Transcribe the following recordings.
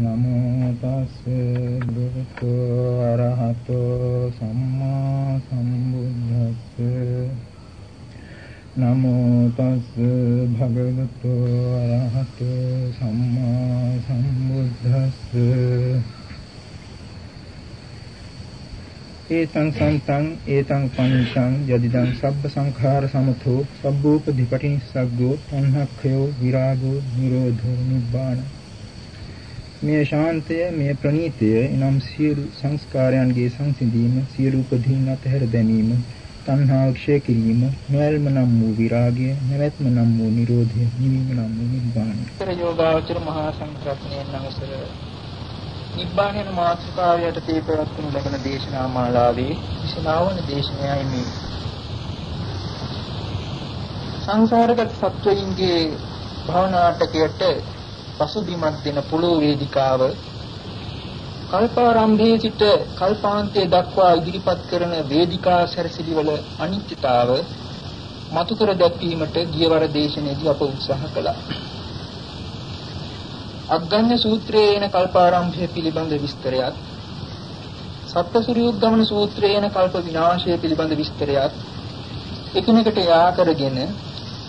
නමෝ තස් භගවතු අරහතෝ සම්මා සම්බුද්දස්ස නමෝ තස් භගවතු අරහතෝ සම්මා සම්බුද්දස්ස ඒතං සන්තං ඒතං පංචං යදිදං සබ්බ සංඛාර සමතෝ සබ්බෝපදීපටි නිස්සග්ගෝ තණ්හක්ඛයෝ විරාගෝ නිරෝධෝ නිබ්බාන මේ ශාන්තය මේ ප්‍රණීතය එනම් සියලු සංස්කාරයන්ගේ සංසිඳීම සියලු උපදීන් අතහැර දැමීම තණ්හා ක්ෂය කිරීම නොයල්ම නම් වූ විරාගය නැවැත්ම නම් වූ නිරෝධය නිවීම නම් වූ නිබ්බාන. යෝගාචර මහා සංඝරත්නයන් අවසර නිබ්බාන යන මාතෘකාවයට තේපවත්වනු ලබන දේශනා මාලාවේ විශනාවන දේශනයයි මේ. සංසාරගත සත්වයින්ගේ භවනාටකයට පසුබිමක් දෙන පොළොව වේදිකාව කල්පාරම්භයේ සිට කල්පාන්තයේ දක්වා ඉදිරිපත් කරන වේදිකා සැරසිලිවල අනිත්‍යතාව මතු කර දැක්වීමට ගියවර දේශනයේදී අප උත්සාහ කළා. අග්ගඤ්ඤ සූත්‍රයේ එන කල්පාරම්භය පිළිබඳ විස්තරයත් සප්තසූරියුග්ගමන සූත්‍රයේ එන කල්ප විනාශය පිළිබඳ විස්තරයත් එකිනෙකට යා කරගෙන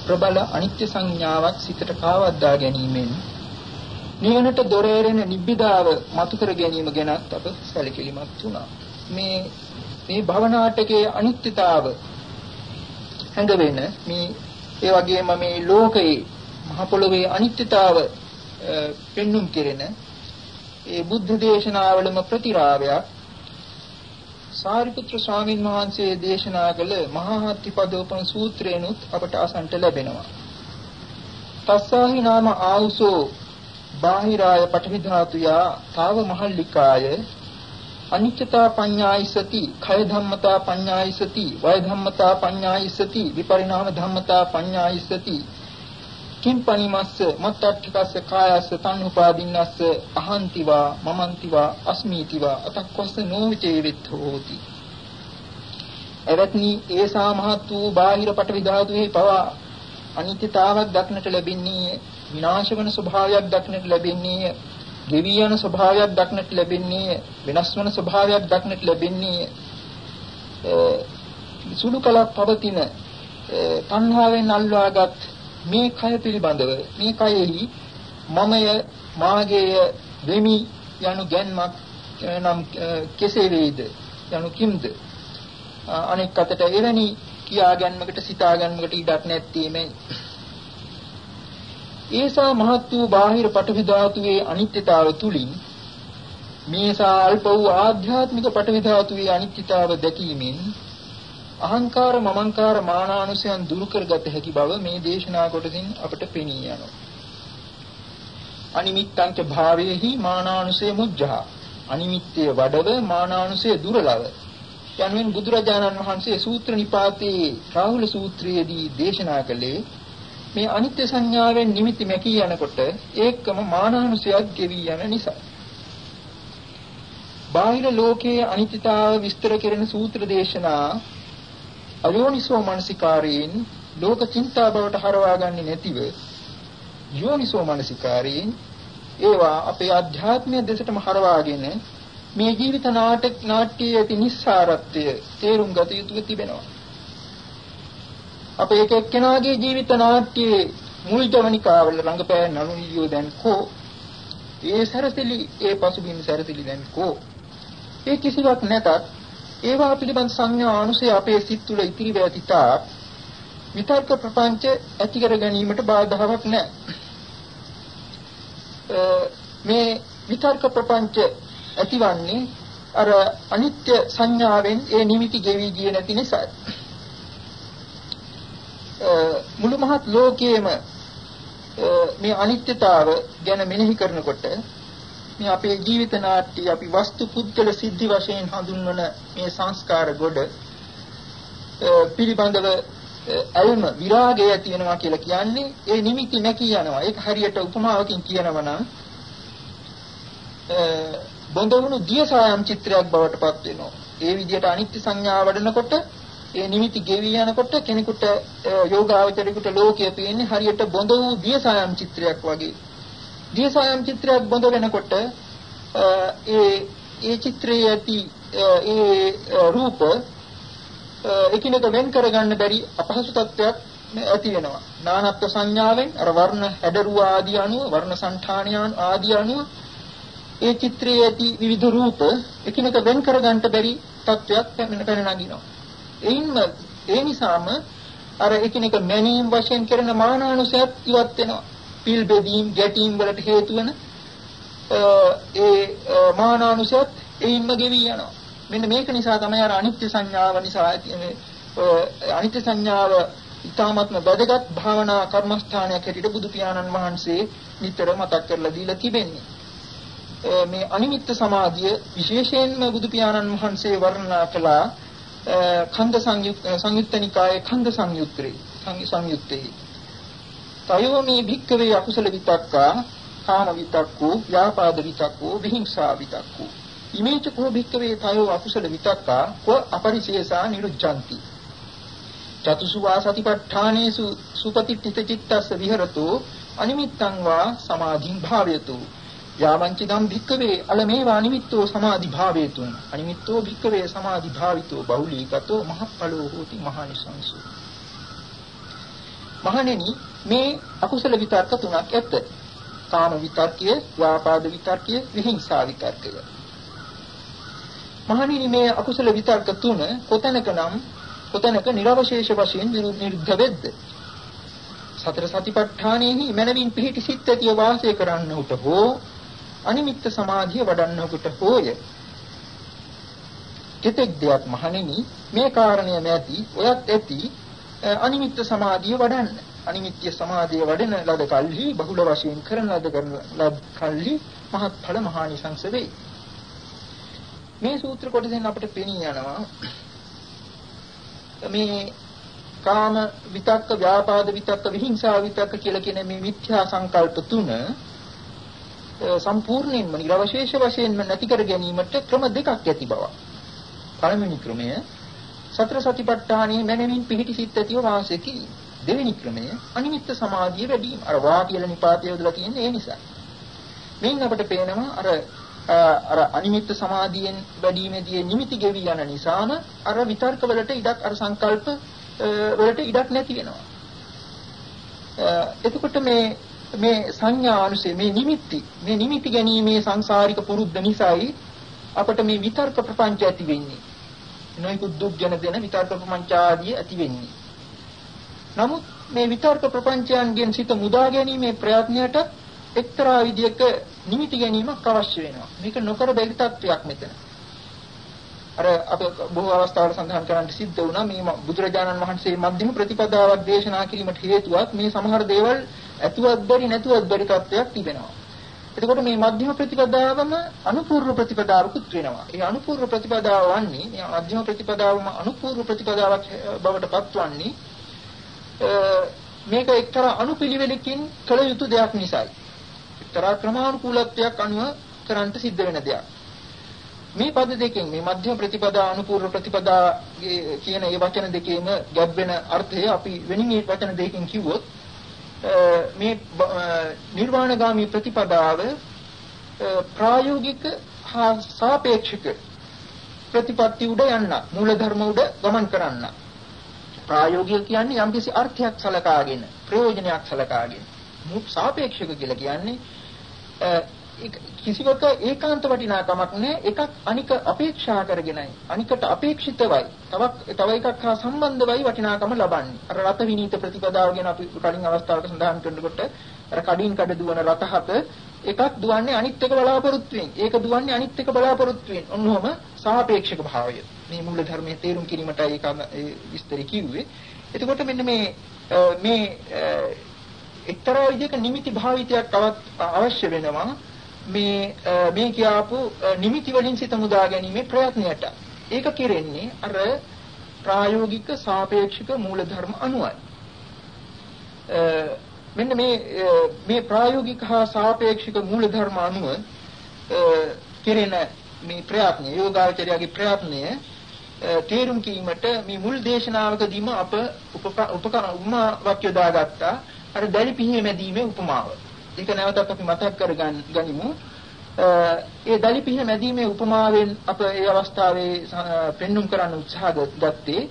ප්‍රබල අනිත්‍ය සංඥාවක් සිතට කාවද්දා ගැනීමෙන් නිවනට දොර ඇරෙන නිබ්බිදාව මතු කර ගැනීම ගැනත් අප සැලකිලිමත් වුණා. මේ මේ භවනාටකයේ අනිත්‍යතාව හැඟවෙන මේ ඒ වගේම මේ ලෝකයේ මහ පොළොවේ අනිත්‍යතාව පෙන්눔 කෙරෙන ඒ බුද්ධ දේශනාවලම ප්‍රතිරාවයක් සාරිපුත්‍ර ස්වාමීන් වහන්සේ දේශනා කළ මහා හත්තිපදෝපන සූත්‍රේනුත් අපට අසන්ට ලැබෙනවා. තස්සාහි නාම ආවුසෝ බාහිරාය පඨවි ධාතුයා තාව මහල්ලිකාය අනිච්චතා පඤ්ඤායිසති khය ධම්මතා පඤ්ඤායිසති වය ධම්මතා පඤ්ඤායිසති විපරිණාම ධම්මතා පඤ්ඤායිසති කිම් පනිමස්ස මත්තට්ඨකස්ස කායස්ස තණ්හුපාදින්නස්ස අහන්තිවා මමන්තිවා අස්මීතිවා අතක්කොස්ස නොවිචේ විත්තෝති එවත්නි ඒසා මහත් වූ බාහිර පටවි ධාතුවේ පවා අනිත්‍යතාවක් දක්නට ලැබෙන්නේ විනාශ වන ස්වභාවයක් දක්නට ලැබෙන්නේ ගෙවි යන ස්වභාවයක් දක්නට ලැබෙන්නේ වෙනස් වන ස්වභාවයක් දක්නට ලැබෙන්නේ සුළු කලක් පවතින තණ්හාවෙන් අල්වාගත් මේ කය පිළිබඳව මේ කයෙහි මමය මාගේය වෙමි යනු ගැන්මක් නම් කෙසේ වේද යනු කිම්ද? අනෙක් අතට එවැනි කියා ගැනීමකට සිතා ගැනීමකට ඉඩක් නැත්තේමයි. ඒසා මහත් වූ බාහිර පටවි ධාතුවේ අනිත්‍යතාව තුලින් මේසා අල්ප වූ ආධ්‍යාත්මික පටවි ධාතුවේ අනිත්‍යතාව දැකීමෙන් අහංකාර මමංකාර මානානුසයන් දුරු කරගත හැකි බව මේ දේශනා කොටසින් අපට පෙනී යනවා. අනිමිත්තංච භාවයේහි මානානුසය මුජ්ජහා. අනිමිත්තය වඩව මානානුසය දුරලව. යනුවෙන් බුදුරජාණන් වහන්සේ සූත්‍ර නිපාතේ රාහුල සූත්‍රයේදී දේශනා කළේ මේ අනිත්‍ය සංඥාවෙන් නිමිති මැකී යනකොට ඒකම මානානුසයක් ගෙවි යන නිසා. බාහිර ලෝකයේ අනිත්‍යතාව විස්තර කෙරෙන සූත්‍ර දේශනා අයෝනිසෝ මනසිකාරයෙන් ලෝක චින්තා බවට හරවාගන්නේ නැතිව යෝනිසෝ මනසිකාරයෙන් ඒවා අපේ අධ්‍යාත්මීය දෙසටම හරවාගෙන මේ ජීවිත නාටක නාට්‍යයේ ඇති නිස්සාරත්වය තේරුම් ගත යුතුව තිබෙනවා. අපේ එක එක්කෙනාගේ ජීවිත නාට්‍යයේ මුල් ජවනිකාවල රංගපෑන නළුනිලියෝ දැන් කෝ ඒ සැරසිලි ඒ පසුබිම් සැරසිලි දැන් කෝ ඒ කිසිවක් නැතත් ඒවා පිළිබඳ සංඥා අනුසය අපේ සිත් තුළ ඉතිරි වෙති තාක් විතර්ක ප්‍රපංච ඇති කර ගැනීමට බාධාවක් නැහැ. මේ විතර්ක ප්‍රපංච ඇතිවන්නේ අර අනිත්‍ය සංඥාවෙන් ඒ නිමිති ගෙවි ගිය නැති නිසා. මුළු මහත් ලෝකයේම මේ අනිත්‍යතාව ගැන මෙනෙහි කරනකොට මේ අපේ ජීවිත නාට්‍ය අපි වස්තු පුද්ගල සිද්ධි වශයෙන් හඳුන්වන මේ සංස්කාර ගොඩ පිළිබඳව අල්ම විරාගය තියෙනවා කියලා කියන්නේ ඒ නිමිති නැකී යනවා. ඒක හරියට උපමාවකින් කියනවා නම් බොඳවුණු දියසායම් චිත්‍රයක් බවට පත් වෙනවා. ඒ විදිහට අනිත්‍ය සංඥා වඩනකොට ඒ නිමිති ගෙවි යනකොට කෙනෙකුට යෝගාවචරිකුට ලෝකයේ පේන්නේ හරියට බොඳ වූ දියසායම් චිත්‍රයක් වගේ. දියසායම් චිත්‍රයක් බඳ වෙනකොට ඒ ඒ චිත්‍රයේ ඇති ඒ රූප එකිනෙක වෙන් කරගන්න බැරි අපහසු තත්ත්වයක් ඇති වෙනවා. නානත්ව සංඥාවෙන් අර වර්ණ හැඩරුව ආදී අනුව වර්ණ సంఠාණයන් ආදී අනුව ඒ චිත්‍රයේ ඇති විවිධ රූප එකිනෙක වෙන් කරගන්න බැරි තත්ත්වයක් පැන නගිනවා. එයින්ම ඒ නිසාම අර එකිනෙක මැනීම් වශයෙන් කරන මානානුසයත් ඉවත් වෙනවා. පිල් බෙදීම් ගැටීම් වලට හේතු වෙන ඒ මානානුසයත් එයින්ම ගෙවි යනවා. මෙන්න මේක නිසා තමයි අර අනිත්‍ය සංඥාව නිසා අනිත්‍ය සංඥාව ඊ타මත්ම වැදගත් භාවනා කර්මස්ථානයක් හැටියට බුදු පියාණන් වහන්සේ නිතර මතක් කරලා දීලා තිබෙන්නේ. මේ අනිමිත්ත සමාධිය විශේෂයෙන්ම බුදු පියාණන් වහන්සේ වර්ණනා කළා ඛණ්ඩ සංයුක්ත නිකායේ ඛණ්ඩ සංයුත්‍රේ සංයුත්තේ තයෝ මේ භික්කවේ අකුසල විතක්කා කාම විතක්කෝ ව්‍යාපාද විතක්කෝ විහිංසා විතක්කෝ ඉමේච කෝ භික්කවේ තයෝ අකුසල විතක්කා කෝ අපරිශේෂා නිරුද්ධಂತಿ චතුසු වා සතිපට්ඨානේසු සුපතිත්ථිත චිත්තස්ස විහෙරතෝ අනිමිත්තං වා සමාධින් භාවයතු යාවංචිදම් භික්කවේ අලමේවා නිමිත්තෝ සමාධි භාවේතුන් අනිමිත්තෝ භික්කවේ සමාධි භාවිතෝ බහුලීකතෝ මහප්පලෝ හෝති මහනිසංසෝ. මහණෙනි මේ අකුසල විතර්ක තුනක් ඇත කාම විතර්කය ව්‍යාපාද විතර්කය විහිංසා විතර්කය. මහණෙනි මේ අකුසල විතර්ක තුන කොතැනකනම් කොතැනක නිර්වශේෂ වශයෙන් නිරුද්ධ වෙද්ද? සතර සතිපට්ඨානෙහි මනවින් පිහිටි සිත් ඇතිව වාසය කරන්නහුට හෝ අනිමිත්ත සමාධිය වඩන්නකොට හෝය. කෙතෙක් දෙයක් මහණෙනි මේ කාරණය නැති ඔයත් ඇති අනිමිත්ත සමාධිය වඩන්න. අනිමිත්‍ය සමාධිය වඩන ලද කල්හි බහුල වශයෙන් කරන ලද කරන ලද කල්හි මහත් ඵල මහානිසංස වේ. මේ සූත්‍ර කොටසෙන් අපිට පෙනී යනවා මේ කාම විතක්ක ව්‍යාපාද විතක්ක විහිංසා විතක්ක කියලා කියන මේ මිත්‍යා සංකල්ප තුන සම්පූර්ණයෙන්ම නිර්වශේෂ වශයෙන්ම නැති කර ගැනීමට ක්‍රම දෙකක් ඇති බව. පළවෙනි ක්‍රමය සතර සතිපට්ඨානයේ මනමින් පිහිටි සිත් ඇතිව වාසය කිරීම. දෙවෙනි ක්‍රමය අනිමිත්ත සමාධිය වැඩි වීම. අර වා කියලා නිපාතය යොදලා තියෙන්නේ ඒ නිසා. මෙන්න අපිට පේනවා අර අර අනිමිත්ත සමාධියෙන් වැඩිමේදී නිමිති ගෙවි යන නිසාම අර විතර්ක වලට ඉඩක් අර සංකල්ප වලට ඉඩක් නැති වෙනවා. එතකොට මේ මේ සංඥා අනුසේ මේ නිමිති මේ නිමිති ගැනීමේ සංසාරික පුරුද්ද නිසායි අපට මේ විතර්ක ප්‍රපංච ඇති වෙන්නේ. නොයෙකුත් දුක් ගැන දෙන විතර්ක ප්‍රපංච ආදී ඇති වෙන්නේ. නමුත් මේ විතර්ක ප්‍රපංචයන්ගෙන් සිත මුදා ගැනීමේ ප්‍රයත්නයට එක්තරා විදියක නිමිති ගැනීමක් අවශ්‍ය වෙනවා. මේක නොකර බැරි තත්වයක් මෙතන. අර අප බොහෝ අවස්ථාවල සඳහන් කරන්න සිද්ධ වුණා මේ බුදුරජාණන් වහන්සේ මධ්‍යම ප්‍රතිපදාවක් දේශනා කිරීමට හේතුවක් මේ සමහර දේවල් ඇතුවත් බැරි නැතුවත් බැරි තත්වයක් තිබෙනවා. එතකොට මේ මධ්‍යම ප්‍රතිපදාවම අනුපූර්ව ප්‍රතිපදාවකුත් වෙනවා. ඒ අනුපූර්ව ප්‍රතිපදාව වන්නේ මේ මධ්‍යම ප්‍රතිපදාවම අනුපූර්ව ප්‍රතිපදාවක් බවට පත්වන්නේ මේක එක්තරා අනුපිළිවෙලකින් කළ යුතු දෙයක් නිසායි. එක්තරා ක්‍රමානුකූලත්වයක් අනුව කරන්නට සිද්ධ වෙන දෙයක්. මේ පද දෙකෙන් මේ මධ්‍යම ප්‍රතිපදා අනුපූර්ව ප්‍රතිපදා කියන මේ වචන දෙකේම ගැබ් වෙන අර්ථය අපි වෙනින් මේ වචන දෙකකින් කිව්වොත් මේ නිර්වාණගාමී ප්‍රතිපදාව ප්‍රායෝගික හා සාපේක්ෂක ප්‍රතිපත්ති උඩ යන්න මූල ධර්ම උඩ ගමන් කරන්න. ප්‍රායෝගික කියන්නේ යම්කිසි අර්ථයක් සලකාගෙන ප්‍රයෝජනයක් සලකාගෙන. මුක් සාපේක්ෂක කියලා කියන්නේ කිසිවක ඒකාන්ත වටිනාකමක් නැහැ එකක් අනික අපේක්ෂා කරගෙනයි. අනිකට අපේක්ෂිතවයි. තවක් තව එකක් හා සම්බන්ධවයි වටිනාකම ලබන්නේ. අර රත විනීත ප්‍රතිපදාව ගැන අපි කලින් අවස්ථාවක සඳහන් කරනකොට අර කඩින් කඩ දුවන රත හත එකක් දුවන්නේ අනිත් එක බලාපොරොත්තු වෙන ඒක දුවන්නේ අනිත් එක බලාපොරොත්තු වෙන ඔන්නෝම සාපේක්ෂක භාවය. මේ මූල ධර්මයේ තේරුම් ගැනීමටයි ඒක විස්තර කිව්වේ. එතකොට මෙන්න මේ මේ එක්තරා විදිහක නිමිති භාවිතයක් තවත් අවශ්‍ය වෙනවා. මේ මේ කියාපු නිමිති වලින් සිත මුදා ගැනීමේ ප්‍රයත්නයට. ඒක කෙරෙන්නේ අර ප්‍රායෝගික සාපේක්ෂික මූලධර්ම අනුවයි. මෙන්න මේ මේ ප්‍රායෝගික හා සාපේක්ෂික මූලධර්ම අනුව කෙරෙන මේ ප්‍රයත්නය යෝගාචරයාගේ ප්‍රයත්නය තේරුම් කීමට මේ මුල් දේශනාවකදීම අප උපකරණ උපමාවක් යොදාගත්තා අර දැලි පිහිය මැදීමේ උපමාව. ඒක නැවතත් අපි මතක් කර ගනිමු. ඒ දලිපිහ මැදීමේ උපමාවෙන් අප ඒ අවස්ථාවේ පෙන්눔 කරන්න උත්සාහ ගත්තේ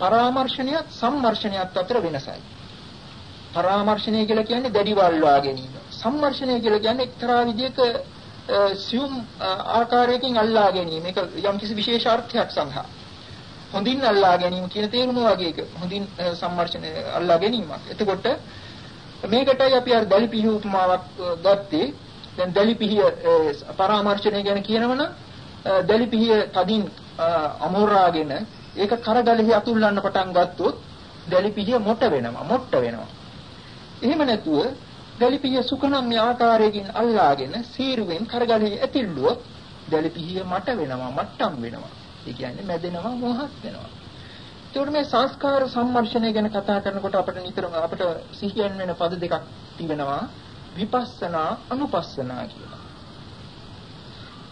පරාමර්ශනයත් සම්මර්ෂණයත් අතර වෙනසයි. පරාමර්ශනය කියලා කියන්නේ දැඩි වල්වා ගැනීම. සම්මර්ෂණය කියලා කියන්නේ එක්තරා විදිහක සියුම් ආකාරයකින් අල්ලා ගැනීම. මේක යම්කිසි විශේෂ අර්ථයක් සඳහා. හොඳින් අල්ලා ගැනීම කියන තේරුම වගේ එක. හොඳින් සම්මර්ෂණය අල්ලා ගැනීමක්. එතකොට මේකටයි අපි අර දලිපිහ උපමාවක් ගත්තේ. දැන් දලිපිහිය පරාමර්ශනය ගැන කියනවනම් දලිපිහිය තදින් අමෝරාගෙන ඒක කරගලෙහි අතුල්ලන්න පටන් ගත්තොත් දලිපිහිය මොට වෙනවා මොට්ට වෙනවා. එහෙම නැතුව දලිපිහිය සුකනම්ය ආකාරයකින් අල්ලාගෙන සීරුවෙන් කරගලෙහි ඇතිල්ලුවොත් දලිපිහිය මට වෙනවා මට්ටම් වෙනවා. ඒ කියන්නේ මැදෙනවා මොහත් වෙනවා. ඒකට මේ සංස්කාර සම්මර්ෂණය ගැන කතා කරනකොට අපිට නිතරම අපිට සිහියෙන් වෙන පද දෙකක් තිබෙනවා විපස්සනා අනුපස්සනා කියලා.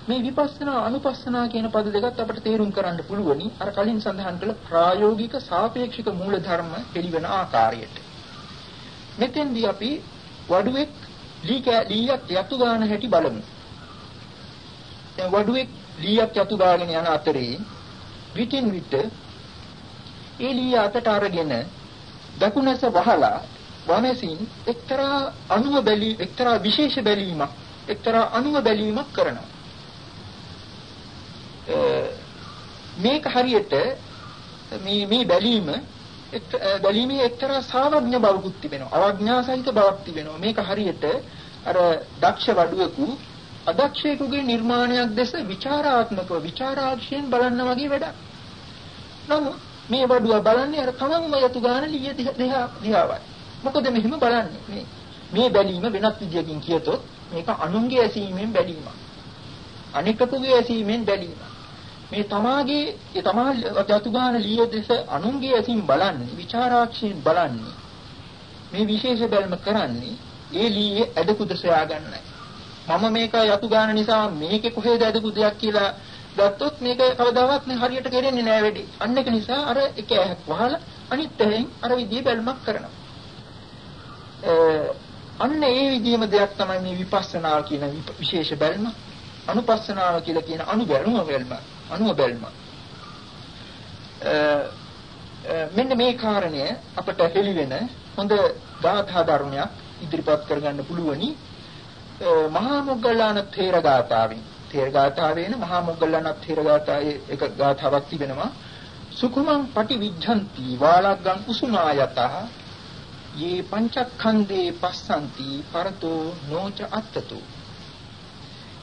මේ විපස්සනා අනුපස්සනා කියන පද දෙකත් අපිට තේරුම් කරන්න පුළුවනි අර කලින් සඳහන් කළ ප්‍රායෝගික සාපේක්ෂික මූලධර්ම පිළිවෙන ආකාරයට. මෙතෙන්දී අපි වඩුවෙක් ලීයක් යතු ගන්න හැටි බලමු. දැන් වඩුවෙක් ලීයක් යතු ගාගෙන යන අතරේ විටින් විට එළිය අතට අරගෙන දකුණැස වහලා වමසින් එක්තරා අණුව බැලී එක්තරා විශේෂ බැලීමක් එක්තරා අණුව බැලීමක් කරනවා. මේක හරියට මේ මේ බැලීම බැලීමේ එක්තරා සාවඥ බවකුත් තිබෙනවා. අවඥා සහිත බවක් තිබෙනවා. මේක හරියට අර දක්ෂ වඩුවකු අදක්ෂයෙකුගේ නිර්මාණයක් දැස ਵਿਚਾਰාත්මකව ਵਿਚਾਰාක්ෂයෙන් බලන්න වගේ වැඩක්. නමුත් මේ වඩුව බලන්නේ අර තමන්ම යතු ගන්න ලිය දිහා දිහාවයි. මොකද මෙහෙම බලන්නේ. මේ මේ බැලීම වෙනත් විදියකින් කියතොත් මේක අනුන්ගේ ඇසීමෙන් බැලීමක්. අනිකකුගේ ඇසීමෙන් බැලීමක්. මේ තමාගේ ඒ තමා යතුගාන ලිය දෙස අනුන්ගේ ඇසින් බලන්නේ ਵਿਚාරාක්ෂයෙන් බලන්නේ මේ විශේෂ බැල්ම කරන්නේ ඒ ලීයේ ඇදකුද සොයාගන්නයි. මම මේක යතුගාන නිසා මේකේ කොහෙද ඇදකුදයක් කියලා ගත්තොත් මේක කවදාවත් හරියට කෙරෙන්නේ නෑ වැඩි අන්න ඒක නිසා අර එක ඇහක් වහලා අනිත් ඇහෙන් අර විදිහේ බැල්මක් කරනවා අන්න ඒ විදිහම දෙයක් තමයි මේ විපස්සනා කියන විශේෂ බැල්ම. අනුපස්සනාව කියලා කියන අනුබැලුම බැල්ම. අනුව බැල්ම. මෙන්න මේ කාරණය අපට හෙළිවෙන හොඳ ගාථා ධර්මයක් ඉදිරිපත් කරගන්න පුළුවනි. මහා මොග්ගල්ලාන තේරගාතාවෙන් තේරගාතාවේන මහා මොග්ගල්ලාන තේරගාතාවේ එක ගාථාවක් තිබෙනවා. සුකුමං පටිවිද්ධಂತಿ වාලග්ගං උසුනායතහ යේ පංචක්ඛන්දේ පස්සන්ති පරතෝ නොච අත්තතු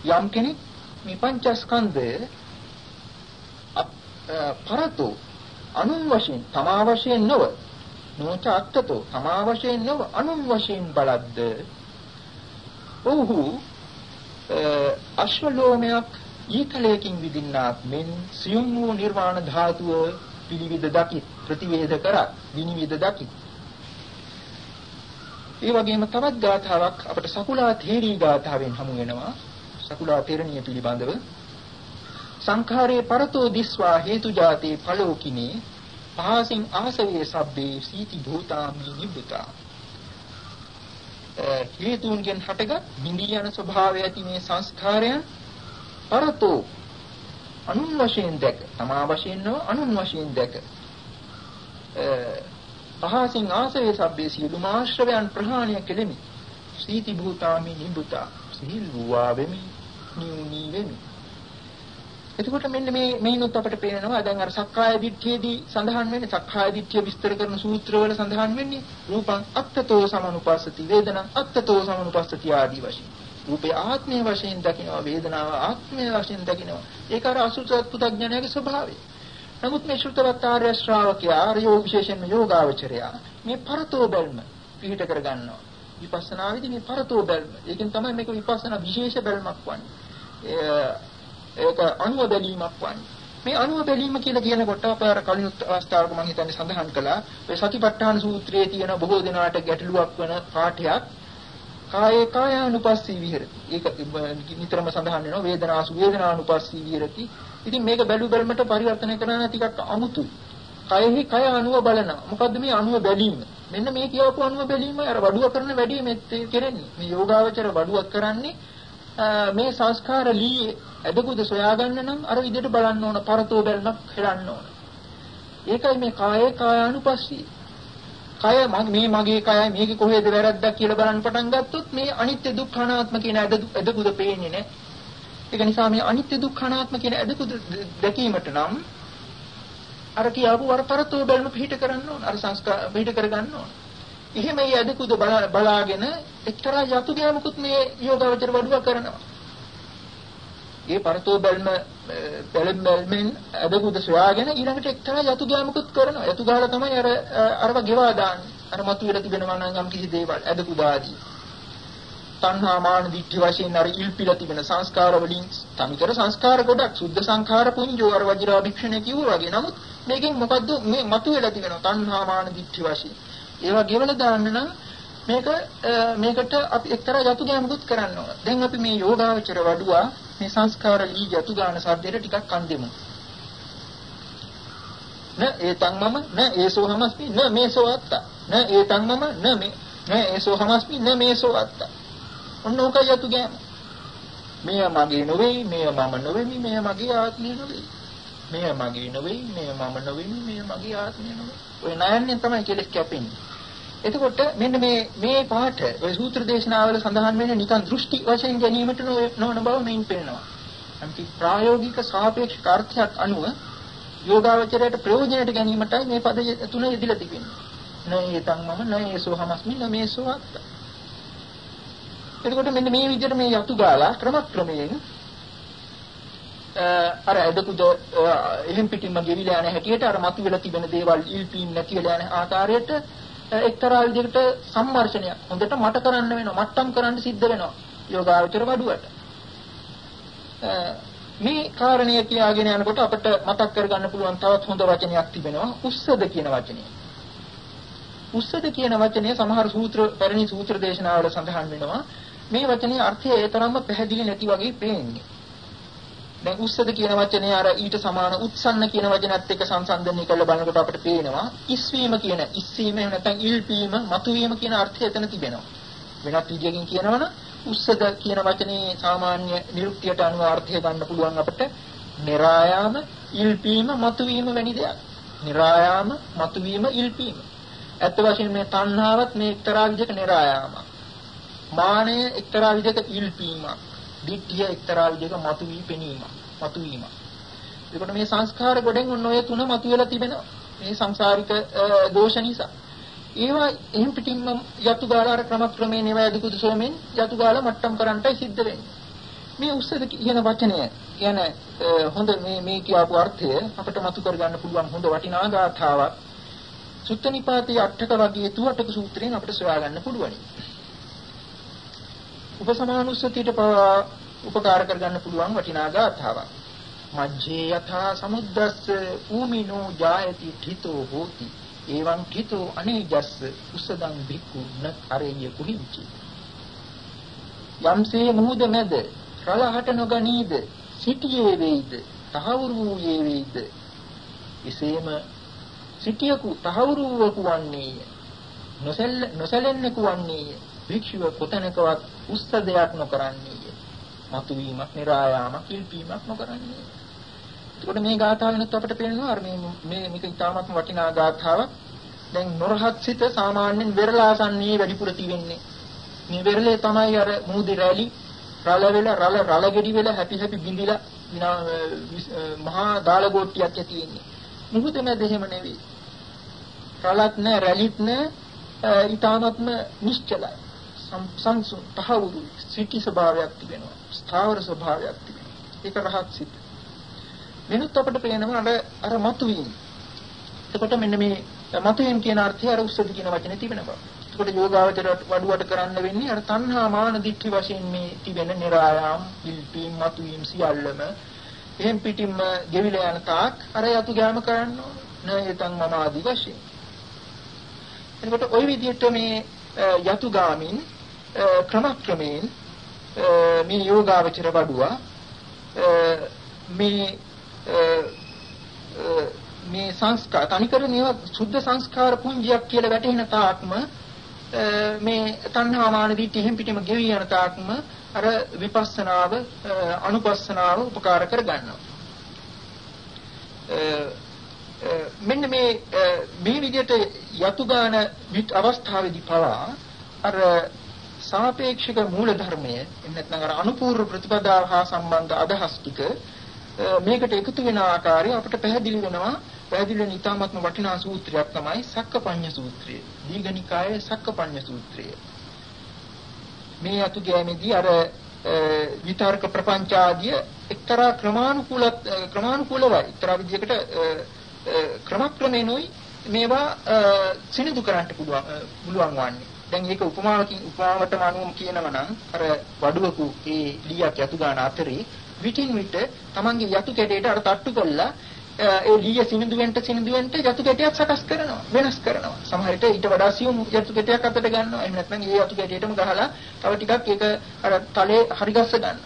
යම් කෙනෙක් මේ පංචස්කන්ධය පරතෝ අනුන් වශයෙන් තමා වශයෙන් නොව නොච අත්තතෝ තමා වශයෙන් නොව අනුන් වශයෙන් බලද්ද ඔහු අශ්වලෝමයක් ඊතලයකින් විදින්නාක් මෙන් සියුම් වූ නිර්වාණ ධාතුව පිළිවිද දකි ප්‍රතිවේද කරා විනිවිද දකි ඒ වගේම තවත් ගාථාවක් අපට සකුලා තේරී ගාථාවෙන් හමු වෙනවා. සකුලා තේරණිය පිළිබඳව. සංඛාරේ පරතෝ දිස්වා හේතු ජාතේ ඵලෝකිනේ පහසින් ආසවේ සබ්බේ සීති භූතාමි නිබ්බුතා. හේතුන්ගෙන් හටගත් නිඳී යන ස්වභාවය ඇති මේ සංස්කාරයන් පරතෝ අනුන් වශයෙන් දැක. තමා වශයෙන් නොව අනුන් වශයෙන් දැක. පහසින් ආසවේ සබ්බේ සියලුම ආශ්‍රවයන් ප්‍රහාණය කෙලෙමි. සීති භූතාමි නිබුතා සිහිල් වූවා වෙමි. නියුනි වෙමි. එතකොට මෙන්න මේ මේනොත් අපිට පේනවා දැන් අර සක්කාය දිට්ඨියේදී සඳහන් වෙන්නේ සක්කාය දිට්ඨිය විස්තර කරන සූත්‍රවල සඳහන් වෙන්නේ රූපං අත්තතෝ සමනුපස්සති වේදනං අත්තතෝ සමනුපස්සති ආදී වශයෙන්. රූපේ ආත්මයේ වශයෙන් දකිනවා වේදනාව ආත්මයේ වශයෙන් දකිනවා. ඒක අර අසුතත් පුතඥයාගේ ස්වභාවය. නමුත් මේ ශ්‍රුතවත් ආර්ය ශ්‍රාවකයා ආර්යෝ විශේෂයෙන්ම යෝගාවචරයා මේ පරතෝ බැල්ම පිළිහිට කර ගන්නවා. විපස්සනාවේදී මේ පරතෝ බැල්ම. ඒකෙන් තමයි මේක විපස්සනා විශේෂ බැල්මක් වන්නේ. ඒක අනුව බැලීමක් වන්නේ. මේ අනුව බැලීම කියලා කියනකොට අප අර කලින් අවස්ථාවක මම හිතන්නේ සඳහන් කළා. ඒ සතිපට්ඨාන සූත්‍රයේ තියෙන බොහෝ දෙනාට ගැටලුවක් වෙන පාඨයක් කායේ කායානුපස්සී විහෙරති. ඒක නිතරම සඳහන් වෙනවා වේදනාසු වේදනානුපස්සී විහෙරති. ඉතින් මේක බැලු බැලමට පරිවර්තනය කරන ටිකක් අමුතුයි. කයෙහි කය අනුව බලනවා. මොකද්ද මේ අනුව බැලීම? මෙන්න මේ කියවපු අනුව බැලීම අර වඩුව කරන වැඩි මේ කෙරෙන්නේ. මේ යෝගාවචර වඩුවක් කරන්නේ මේ සංස්කාර ලී ඇදකුද සොයාගන්න නම් අර විදිහට බලන්න ඕන පරතෝ බැලමක් හෙලන්න ඕන. ඒකයි මේ කායේ කායානුපස්සී. කය මේ මගේ කයයි මේක කොහෙද වැරද්දක් කියලා බලන්න පටන් ගත්තොත් මේ අනිත්‍ය දුක්ඛ අනාත්ම කියන ඇදකුද පේන්නේ නැහැ. ඒක නිසා මේ අනිත්‍ය දුක්ඛ අනාත්ම කියන ඇදකුද දැකීමට නම් අර කියාපු වරපරතෝ බැලම පිහිට කරන්න ඕන. අර සංස්කාර පිහිට කරගන්න ඕන. එහෙම මේ ඇදකුද බලාගෙන එක්තරා යතු ගෑමකුත් මේ යෝගාවචර වඩුව කරනවා. ඒ පරතෝ බැල්ම බැලම් බැල්මෙන් අදකුද සොයාගෙන ඊළඟට එක්තරා යතු ගෑමකුත් කරනවා. යතු ගාලා තමයි අර අරව ගෙවා දාන්නේ. අර මතුවෙලා තිබෙනවා නම් යම් කිසි දේවල් අදකුද ආදී. තණ්හා මාන දිට්ඨි වශයෙන් අර ඉල්පිලා තිබෙන සංස්කාර වලින් තනිකර සංස්කාර ගොඩක් සුද්ධ සංඛාර පුඤ්ජෝ අර වජිරාභික්ෂණ කිව්වා වගේ. නමුත් මේකෙන් මොකද්ද මේ මතුවෙලා තිබෙනවා තණ්හා මාන දිට්ඨි වශයෙන්. ඒවා ගෙවලා දාන්න නම් මේක මේකට අපි එක්තරා යතු ගෑමකුත් කරන්න ඕන. දැන් අපි මේ යෝගාවචර වඩුවා මේ සංස්කාර ලී යතු ගාන සද්දෙට ටිකක් කන් දෙමු. න ඒතං මම න ඒසෝ හමස්මි න මේසෝ අත්ත න ඒතං මම න මේ න ඒසෝ හමස්මි න මේසෝ අත්ත ඔන්න ඕක යතු ගෑම. මෙය මගේ නෙවෙයි, මෙය මම නෙවෙයි, මෙය මගේ ආත්මය නෙවෙයි. මෙය මගේ නෙවෙයි, මෙය මම නෙවෙයි, මෙය මගේ ආත්මය නෙවෙයි. ඔය නයන්නේ තමයි කෙලෙස් කැපෙන්නේ. එතකොට මෙන්න මේ මේ පාඩ ඔය සූත්‍ර දේශනාවල සඳහන් වෙන නිකන් දෘෂ්ටි වශයෙන් ගැනීමට නොවන බව මෙයින් පේනවා. අන්ති ප්‍රායෝගික සාපේක්ෂ අර්ථයක් අනුව යෝගාවචරයට ප්‍රයෝජනයට ගැනීමටයි මේ පද තුන යෙදিলা තිබෙන්නේ. නේතං මම නේසෝ හමස්මි නමේසෝ අත්ත. එතකොට මෙන්න මේ විදිහට මේ යතු ගාලා ක්‍රමක්‍රමයෙන් අර ඇදකුද එහෙම් පිටින්ම ගෙවිලා යන හැටියට අර මතුවලා තිබෙන දේවල් ඉල්පීම් නැති වෙලා යන ආකාරයට එක්තරා විදිහකට සම්මර්ෂණයක්. හොඳට මට කරන්න වෙනවා මට්ටම් කරන්න සිද්ධ වෙනවා යෝගාවචර වඩුවට. මේ කාරණය කියාගෙන යනකොට අපිට මතක් කරගන්න පුළුවන් තවත් හොඳ වචනයක් තිබෙනවා උස්සද කියන වචනය. උස්සද කියන වචනය සමහර සූත්‍ර පැරණි සූත්‍ර දේශනාවල සඳහන් වෙනවා. මේ වචනේ අර්ථය ඒ තරම්ම පැහැදිලි නැති වගේ පේන්නේ. දැන් උස්සද කියන වචනේ අර ඊට සමාන උත්සන්න කියන වචනත් එක්ක සංසන්දනය කරලා බලනකොට අපිට පේනවා ඉස්වීම කියන ඉස්වීම එහෙම නැත්නම් ඉල්පීම මතුවීම කියන අර්ථය එතන තිබෙනවා. වෙනත් විදියකින් කියනවනම් උස්සද කියන වචනේ සාමාන්‍ය නිරුක්තියට අනුව අර්ථය ගන්න පුළුවන් අපිට નિરાයාම ඉල්පීම මතුවීම වැනි දෙයක්. નિરાයාම මතුවීම ඉල්පීම. ඇත්ත වශයෙන්ම මේ තණ්හාවත් මේ එක්තරා විදිහක નિરાයාමක් මානය එක්තරා විදිහක ඉල්පීමක්. දිට්ඨිය එක්තරා විදිහක මතුවී පෙනීම මතුවීම. ඒකට මේ සංස්කාර ගොඩෙන් ඔන්න ඔය තුන මතුවලා තිබෙනවා. මේ සංසාරික දෝෂ නිසා. ඒවා එහෙම් පිටින්ම යතු ගාලා අර ක්‍රමක්‍රමයෙන් ඒවා යදුකුදු සෝමෙන් යතු ගාලා මට්ටම් කරන්නයි සිද්ධ වෙන්නේ. මේ උස්සද කියන වචනය කියන්නේ හොඳ මේ මේ කියපු අර්ථය අපිට මතු කරගන්න පුළුවන් හොඳ වටිනා ගාථාවක්. සුත්තනිපාතී අටක වගේ තුවටක සූත්‍රයෙන් අපිට සොයා ගන්න පුළුවන්. උපසමානුස්සතියට පවා උපකාර කරගන්න පුළුවන් වටිනා ගාථාවක්. මජ්ජේ යථා සමුද්දස්ස ඌමිනෝ ජායති ඨිතෝ හෝති. එවං ඨිතෝ අනේජස්ස උසදං භික්ඛු න කරේය කුහිංචි. යම්සේ මුහුද මැද රලහට නොගනීද සිටියේ වේද තහවුරු වූයේ වේද එසේම සිටියකු තහවුරු වූ වන්නේය නොසැල් නොසැලෙන්නෙකු වන්නේය භික්ෂුව කොතැනකවත් උස්සදයක් නොකරන්නේය. මතුවීමක්, નિરાයාමක්, කිල්පීමක් නොකරන්නේ. එතකොට මේ ගාථාවෙනුත් අපිට පේනවා අර මේ මේ මේක ඉතාමත් වටිනා ගාථාවක්. දැන් නොරහත් සිත සාමාන්‍යයෙන් වෙරළාසන්නේ වැඩිපුර තියෙන්නේ. මේ වෙරළේ තමයි අර මූදි රැලි රළ වෙලා රළ රළ ගෙඩි වෙලා හැපි හැපි බිඳිලා මහා දාලගෝට්ටියක් තියෙන්නේ. මුහුදේ මැද එහෙම නෙවෙයි. රළත් නැහැ රැලිත් නැහැ ඊටාත්ම නිශ්චලයි. සංසුන් තහවුරු සිටි ස්වභාවයක් තිබෙනවා. ස්ථාවර ස්වභාවයක් තිබෙනවා. ඒක රහත් සිත්. වෙනත් අපිට පේනවා අර අර මතුවීම. එතකොට මෙන්න මේ මතුවීම කියන අර්ථය අර උස්සති කියන වචනේ තිබෙන බව. එතකොට යෝගාවචරයට වඩුවට කරන්න වෙන්නේ අර තණ්හා මාන දික්ටි වශයෙන් මේ තිබෙන નિરાයාම්, පිල්පීම්, මතුවීම් සියල්ලම එහෙන් පිටින්ම ගෙවිලා යන තාක් අර යතු ගෑම කරන්න නේතන් මම ආදි වශයෙන්. එතකොට ওই විදිහට මේ යතුගාමින් ක්‍රමක්‍රමයෙන් මේ යෝගාවචර වඩුවා මේ මේ සංස්කාර තනිකර මේවා සුද්ධ සංස්කාර පුංජියක් කියලා වැටෙන තාක්ම මේ තණ්හා මාන දිටි හිම් පිටිම ගෙවි යන තාක්ම අර විපස්සනාව අනුපස්සනාව උපකාර කර ගන්නවා. මෙන්න මේ මේ විදිහට යතුගාන අවස්ථාවේදී පවා අර සාපේක්ෂක මූල ධර්මය නැත්නම් අර අනුපූර්ව ප්‍රතිපදාව හා සම්බන්ධ අදහස් ටික මේකට එකතු වෙන ආකාරය අපිට පැහැදිලි වෙනවා පැහැදිලි වෙන ඊටාත්ම වටිනා සූත්‍රයක් තමයි සක්කපඤ්ඤ සූත්‍රය. දීඝනිකායේ සක්කපඤ්ඤ සූත්‍රය. මේ අතු ගෑමේදී අර විතර්ක ප්‍රපංච ආදිය එක්තරා ක්‍රමානුකූල ක්‍රමානුකූලවයි එක්තරා විදිහකට ක්‍රමක්‍රමෙනුයි මේවා සිනිදු කරන්න පුළුවන් පුළුවන් වන්නේ. දැන් මේක උපමාවකින් උපමාවටම අනුව කියනවා නම් අර වඩුවකු ඒ ලීයක් යතු ගන්න අතරේ විටින් විට තමන්ගේ යතු කැටයට අර තට්ටු කළා ඒ ලීය සිනිඳුවෙන්ට සිනිඳුවෙන්ට යතු කැටයක් සකස් කරනවා වෙනස් කරනවා. සමහර විට ඊට වඩා සියුම් යතු කැටයක් අතට ගන්නවා. එහෙම නැත්නම් ඒ යතු කැටයටම ගහලා තව ටිකක් ඒක අර තලේ හරිගස්ස ගන්නවා.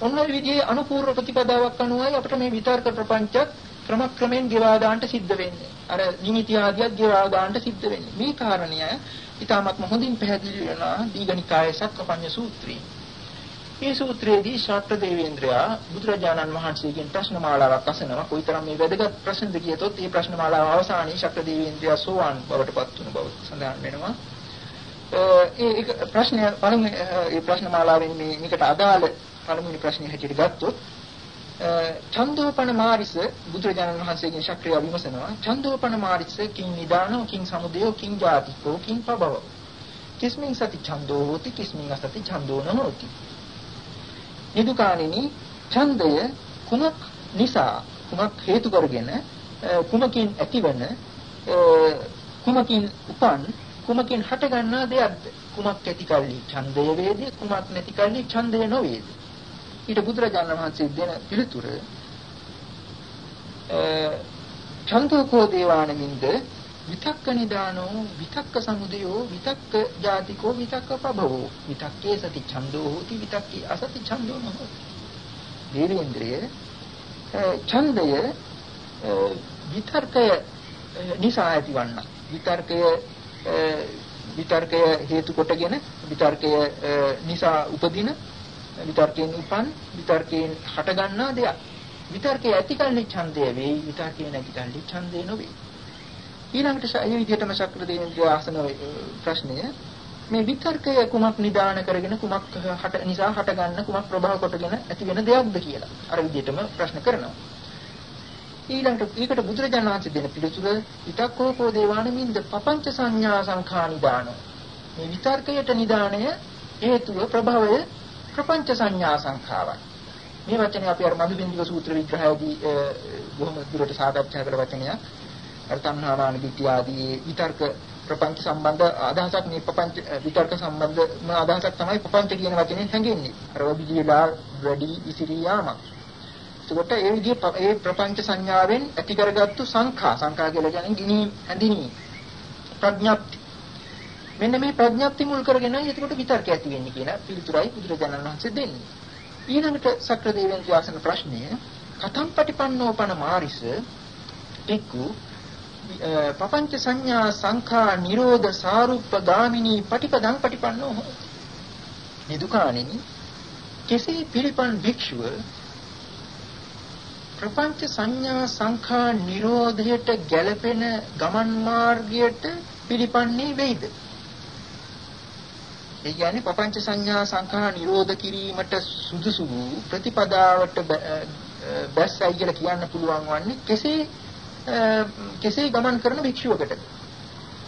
ඔන්න ඔය විදිහේ අනුපූර්ව ප්‍රතිපදාවක් අනුවයි අපිට මේ විතර්ක ප්‍රපංච ක්‍රමක්‍රමෙන් ගෙවා දාන්න සිද්ධ වෙන්නේ. අර නිමිති ආදියක් ගෙවා දාන්න සිද්ධ වෙන්නේ. මේ කාරණය ඊටමත්ම හොඳින් පැහැදිලි වෙනවා දීඝනිකායේ සක්කපඤ්ඤ සූත්‍රයේ මේ සූත්‍රයේදී ශාක්‍ර දේවේන්ද්‍රයා බුදුරජාණන් වහන්සේගෙන් ප්‍රශ්න මාලාවක් අසනවා. කොයිතරම් මේ වැදගත් ප්‍රශ්නද කියතොත් මේ ප්‍රශ්න මාලාව අවසානයේ ශාක්‍ර දේවේන්ද්‍රයා සෝවාන් බවට පත් වුණු බව සඳහන් වෙනවා. ඒ ප්‍රශ්නය පළමුව ඒ ප්‍රශ්න මාලාවෙන් මේ මේකට අදාළ පළමුවෙනි ප්‍රශ්නේ හැටියට ගත්තොත් චන්දෝපන මාරිස බුදුරජාණන් වහන්සේගෙන් ශක්‍රිය විමසනවා චන්දෝපන මාරිස කිං නිදානෝ කිං සමුදයෝ කිං ජාතිකෝ කිං පබව කිස්මින් සති ඡන්தோ හෝති කිස්මින් අසති ඡන්தோ නොහෝති නිදුකාණෙනි ඡන්දය කුමක් නිසා කුමක් හේතු කරගෙන කුමකින් ඇතිවන කුමකින් උපන් කුමකින් හටගන්නා දෙයක්ද කුමක් ඇති කල්ලි ඡන්දය වේද කුමක් නැති කල්ලි ඡන්දය නොවේද ඊට බුදුරජාණන් වහන්සේ දෙන පිළිතුර චන්තකෝ දේවානමින්ද විතක්ක නිදානෝ විතක්ක සමුදයෝ විතක්ක ජාතිකෝ විතක්ක පබවෝ විතක්කේ සති ඡන්தோ හෝති විතක්කේ අසති ඡන්தோ නොහෝති දේවේන්ද්‍රය ඡන්දය විතර්කය නිසා ඇතිවන්න. විතර්කය විතර්කය හේතු කොටගෙන විතර්කය නිසා උපදින විතර්කයෙන් උපන් විතර්කයෙන් හටගන්නා දෙයක්. විතර්කයේ ඇතිකල්ලි ඡන්දය වෙයි විතර්කයේ නැතිකල්ලි ඡන්දය නොවේ. ඊළඟට ඒ විදිහටම ශක්‍ර දේවේන්ද්‍රය අහන ප්‍රශ්නය මේ විතර්කය කුමක් නිදාන කරගෙන කුමක් හට නිසා හටගන්න කුමක් ප්‍රභව කොටගෙන ඇති වෙන දෙයක්ද කියලා අර විදිහටම ප්‍රශ්න කරනවා. ඊළඟට ඒකට බුදුරජාණන් වහන්සේ දෙන පිළිතුර විතක්කෝපෝ දේවානමින්ද පపంచ සංඥා සංඛා නිදාන මේ විතර්කයට නිදානය හේතුව ප්‍රභවය ප්‍රපංච සංඥා සංඛාවක් මේ වචනේ අපි අර මధుබින්දුක සූත්‍ර විග්‍රහයේදී බොහොම දුරට සාකච්ඡා කළ වචනයක් අර තණ්හාමාන දිට්ඨිය ආදී විතර්ක ප්‍රපංච සම්බන්ධ අදහසක් මේ ප්‍රපංච විතර්ක සම්බන්ධ අදහසක් තමයි ප්‍රපංච කියන වචනේ හැඟෙන්නේ. අර වදිජීලා වැඩි ඉසිරී යාමක්. එතකොට ඒ විදිහේ ඒ ප්‍රපංච සංඥාවෙන් ඇති කරගත්තු සංඛා සංඛා කියලා කියන්නේ ගිනි හැඳිනි ප්‍රඥප්ති. මෙන්න මේ ප්‍රඥප්ති මුල් කරගෙනයි එතකොට විතර්ක ඇති වෙන්නේ කියන පිළිතුරයි බුදුරජාණන් වහන්සේ දෙන්නේ. ඊළඟට සක්‍ර දේවයන් වාසන ප්‍රශ්නය කතම් පටිපන්නෝපන මාරිස ටිකු පపంచ සංඥා සංඛා නිරෝධ සාරුප්ප ගාමිනී පටිපදං පටිපන්නෝ හොති. නිදුකාණෙනි කෙසේ පිළිපන් භික්ෂුව ප්‍රපංච සංඥා සංඛා නිරෝධයට ගැලපෙන ගමන් මාර්ගයට පිළිපන්නේ වෙයිද? ඒ කියන්නේ පపంచ සංඥා සංඛා නිරෝධ කිරීමට සුදුසු ප්‍රතිපදාවට බැස්සයි කියලා කියන්න පුළුවන් වන්නේ කෙසේ කෙසේ ගමන් කරන භික්ෂුවකට.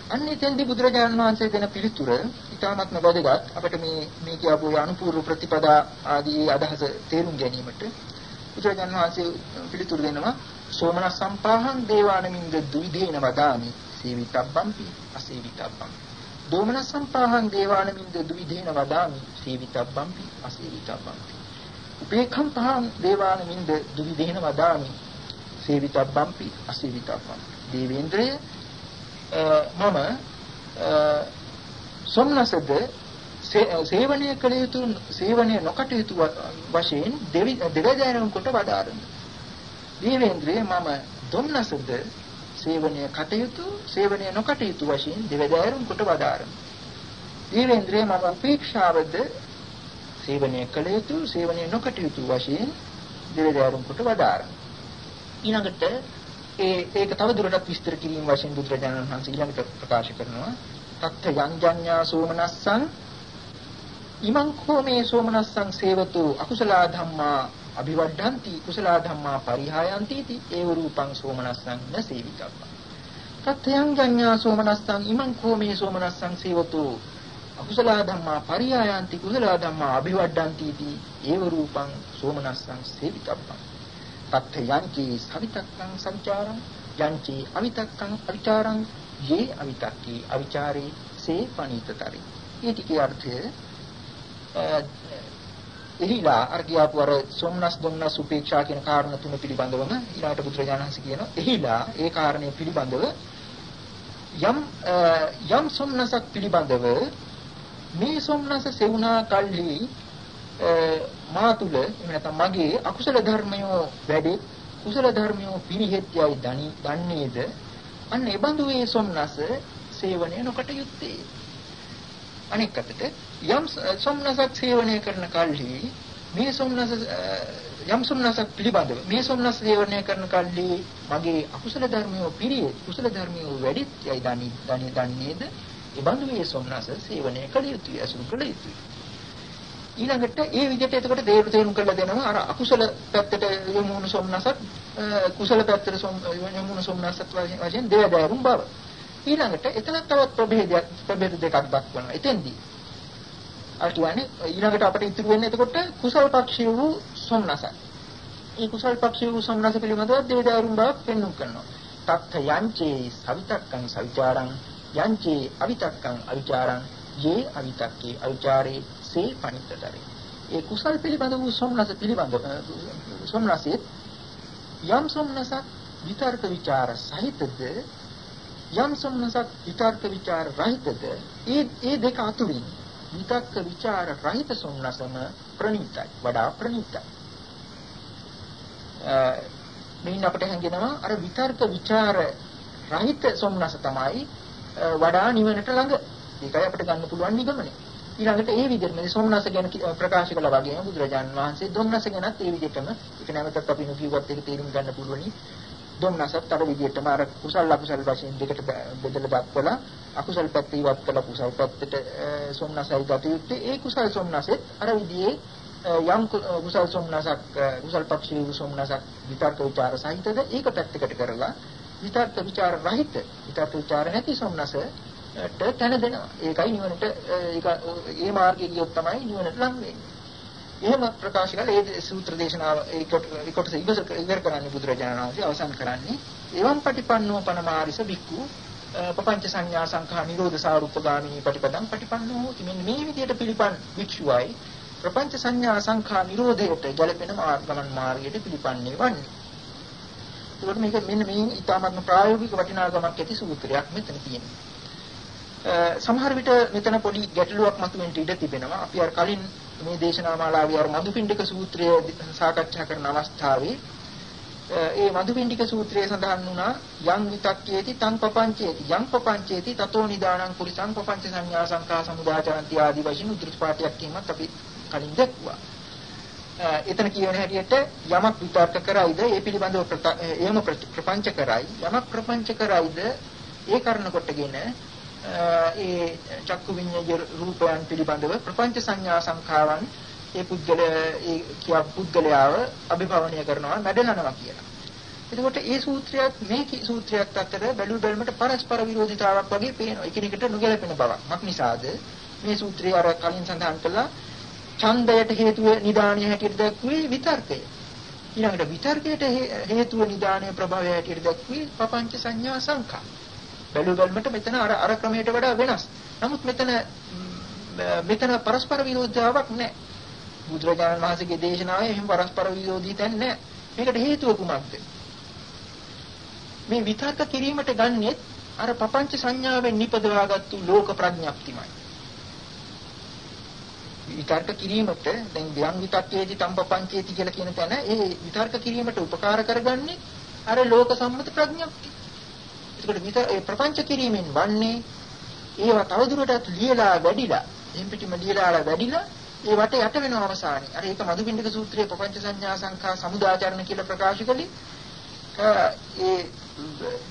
අන්න එතෙන්දී බුදුරජාණන් වහන්සේ දෙන පිළිතුර ඉතාමත්ම වැදගත්. අපිට මේ මේ කියපු අනුපූර්ව ප්‍රතිපදා ආදී අදහස තේරුම් ගැනීමට බුදුරජාණන් වහන්සේ පිළිතුරු දෙනවා සෝමන සම්පාහං දේවානමින්ද දුවිදේන වදාමි සීවිතබ්බම්පි අසීවිතබ්බම් දෝමන සම්පාහං දේවානමින්ද දුවිදේන වදාමි. සීවිතබ්බම්පි අසීවිතබ්බම්පි. උපේක්ඛම් පහං දේවානමින්ද දුවිදේන වදාමි. සේවිතබ්බම්පි අසේවිතබ්බම් දේවේන්ද්‍රය මම සොම්නසද සේවනය කළ යුතු සේවනය නොකටයුතු වශයෙන් දෙවිදෑනුම් කොට වදාරමි. දේවේන්ද්‍රය මම දුම්නසද සේවනය කටයුතු සේවනය නොකටයුතු වශයෙන් දෙවදාරුම් කොට වදාරන. ජීවේන්ද්‍රයේ මම අපේක්ෂාවද සේවනය කළ යුතු සේවනය නොකටයුතු වශයෙන් දෙවදාරුම් කොට වදාරන. ඊළඟට ඒ ඒක තව දුරටත් විස්තර කිරීම වශයෙන් බුදුරජාණන් වහන්සේ ඊළඟට ප්‍රකාශ කරනවා තත්ත යංජඤ්ඤා සෝමනස්සං ඉමං කෝ මේ සෝමනස්සං සේවතු අකුසල ධම්මා අභිවඩ්ඩಂತಿ කුසල ධම්මා පරිහායಂತಿ ති ඒව රූපං සෝමනස්සං න සේවිතබ්බ තත්ත්‍යං ගඤ්ඤා සෝමනස්සං ඉමං කෝමේ සෝමනස්සං සේවතු. අකුසල ධම්මා පරියායන්ති කුසල ධම්මා අභිවඩ්ඩಂತಿ ති ඒව රූපං සෝමනස්සං සේවිතබ්බං තත්ථ යංචි සවිතක්කං සංචාරං යංචි අවිතක්කං අවිචාරං යේ අවිතක්කී අවිචාරේ සේ පනිතතරි. ඒ ටිකේ අර්ථය එහිලා අර කියාපු අර සොම්නස් දුම්නස් උපේක්ෂා කියන කාරණා තුන පිළිබඳවම ඊළාට පුත්‍රජානහස කියනවා. එහිලා ඒ කාරණේ පිළිබඳව යම් යම් සොම්නසක් පිළිබඳව මේ සොම්නස සෙවුනා කල්හි මා තුල එහෙම නැත්නම් මගේ අකුසල ධර්මයෝ වැඩි කුසල ධර්මයෝ පිරිහෙත්යයි දන්නේද? අන්න ඒ බඳු ඒ සොම්නස සේවනය නොකට යුත්තේ අනෙක් අතට යම් සොම්නසක් සේවනය කරන කල්හි මේ සොම්නස යම් සොම්නසක් පිළිබඳව මේ සොම්නස සේවනය කරන කල්හි මගේ අකුසල ධර්මියෝ පිරිය කුසල ධර්මියෝ වැඩිත් යයි දනි දනි දන්නේද? ඒ බඳු මේ සොම්නස සේවනය කළ යුතුයි අසුරු කළ යුතුයි. ඊළඟට ඒ විදිහට එතකොට දේරු තේරුම් කරලා දෙනවා අර අකුසල පැත්තට යොමු වුණු සොම්නසත් කුසල පැත්තට යොමු වුණු සොම්නසත් වශයෙන් දෙවදාරුම් බව. ඊළඟට එතන තවත් ප්‍රභේදයක් ප්‍රභේද දෙකක් දක්වනවා එතෙන්දී අර කියන්නේ ඊළඟට අපිට ඉතුරු වෙන්නේ එතකොට කුසල පක්ෂී වූ සොම්නසයි. මේ කුසල පක්ෂී වූ සොම්නස පිළිබඳව දෙවිදාරුන් බවක් පෙන්වුම් කරනවා. තත්ථ යංචේ සවිතක්කං සවිචාරං යංචේ අවිතක්කං අවිචාරං යේ අවිතක්කේ අවිචාරේ සේ පණිතතරේ. ඒ කුසල් පිළිබඳ වූ සොම්නස පිළිබඳව සොම්නසෙත් යම් සොම්නසක් විතර්ක ਵਿਚාර සහිතද යම් සම්මසක් විතර්ක ਵਿਚාර රහිතද? ඒ ඒ දෙක අතුරින් විතක්ක ਵਿਚාර රහිත සම්මසම ප්‍රණීතයි වඩා ප්‍රණීතයි. මේන් අපිට හංගෙනවා අර විතර්ක ਵਿਚාර රහිත සම්මස තමයි වඩා නිවනට ළඟ. ඒකයි අපිට ගන්න පුළුවන් නිගමනය. ඊළඟට ඒ විදිහට මේ සොම්නස ගැන ප්‍රකාශ කළා වගේම බුදුරජාන් වහන්සේ දොම්නස ගැනත් ඒ විදිහටම ඒක නැවතත් අපි නුකියුවත් ඒක තේරුම් ගන්න පුළුවනි. දොන්නසත් අර විදිහටම අර කුසල අකුසල වශයෙන් දෙකට බෙදලා දක්වලා අකුසල පැත්ත ඉවත් කළා කුසල පැත්තට සොම්නසයි ගත යුත්තේ. ඒ කුසල සොම්නසෙත් අර විදිහේ යම් කුසල සොම්නසක් කුසල පක්ෂී සොම්නසක් විතර්ක උචාර සහිතද ඒක පැත්තකට කරලා විතර්ක විචාර රහිත විතර්ක විචාර නැති සොම්නස ට තැන දෙනවා. ඒකයි නිවනට ඒක ඒ මාර්ගය කියොත් තමයි නිවනට ලං වෙන්නේ. එහෙම ප්‍රකාශ කළා ඒ සූත්‍ර දේශනාව ඒකට කොටස ඉවර කරන්නේ බුදුරජාණන් වහන්සේ අවසන් කරන්නේ එවම් පටිපන්නෝ පනමාරිස බික්කු පపంచ සංඥා සංඛා නිරෝධ සාරුප්පගාමී පටිපදං පටිපන්නෝ හෝති මෙන්න මේ විදිහට පිළිපන් භික්ෂුවයි ප්‍රපංච සංඥා සංඛා නිරෝධයට ගැලපෙන මාර්ගමන් මාර්ගයට පිළිපන්නේ වන්නේ. ඒකට මේක මෙන්න මේ ඊටාත්ම ප්‍රායෝගික වටිනාකමක් ඇති සූත්‍රයක් මෙතන තියෙනවා. සමහර විට මෙතන පොඩි ගැටලුවක් මතුවෙන්න ඉඩ තිබෙනවා. අපි අර කලින් මේ දේශනා මාලාවේ අර මදුපිණ්ඩික සූත්‍රය සාකච්ඡා කරන අවස්ථාවේ ඒ මදුපිණ්ඩික සූත්‍රයේ සඳහන් වුණා යම් විතක්කේති තං පపంచේති යම් පపంచේති තතෝ නිදානං පුරිසං පపంచ සංඥා සංකා සමුදාචරಂತಿ ආදී වශයෙන් උද්දෘෂ්පාටයක් කියනවත් අපි කලින් දැක්ුවා. එතන කියන හැටියට යමක් විතර්ක කරයිද ඒ පිළිබඳව එහෙම ප්‍රපංච කරයි යමක් ප්‍රපංච කරයිද ඒ කරන කොටගෙන ඒ චක්කු විඤ්ඤාය රූපයන් පිළිබඳව ප්‍රපංච සංඥා සංඛාවන් ඒ පුද්ගල ඒ කියා පුද්ගලයාව අභිභවනය කරනවා මැඩලනවා කියලා. එතකොට ඒ සූත්‍රයත් මේ සූත්‍රයත් අතර බැලු බැලමට පරස්පර විරෝධීතාවක් වගේ පේනවා. එකිනෙකට නොගැලපෙන බවක්. මක් නිසාද? මේ සූත්‍රය අර කලින් සඳහන් කළා ඡන්දයට හේතුව නිදානිය හැටියට දක්වන්නේ විතර්කය. ඊළඟට විතර්කයට හේතුව නිදානයේ ප්‍රභවය හැටියට දක්වන්නේ පపంచ සංඥා සංඛා. බැලු බැලමට මෙතන අර අර ක්‍රමයට වඩා වෙනස්. නමුත් මෙතන මෙතන පරස්පර විරෝධතාවක් නැහැ. බුදුරජාණන් වහන්සේගේ දේශනාවේ එහෙම පරස්පර විරෝධී තැන් නැහැ. මේකට හේතුව කුමක්ද? මේ විතර්ක කිරීමට ගන්නෙත් අර පపంచ සංඥාවෙන් නිපදවාගත්තු ලෝක ප්‍රඥප්තිමයි. විතර්ක කිරීමට දැන් ධ්‍යාන විතක්කේදී තම්පපංචේති කියලා කියන තැන ඒ විතර්ක කිරීමට උපකාර කරගන්නේ අර ලෝක සම්මත ප්‍රඥප්තිය. ඒකට විත ඒ ප්‍රපංච කිරීමෙන් වන්නේ ඒවා තවදුරටත් ලියලා වැඩිලා එම් පිටිම ලියලා වැඩිලා ඒ වට යට වෙනවා අවසානයේ. අර ඒක මදුපිණ්ඩික සූත්‍රයේ ප්‍රපංච සංඥා සංඛා සමුදාචරණ කියලා ප්‍රකාශ කළේ. ඒ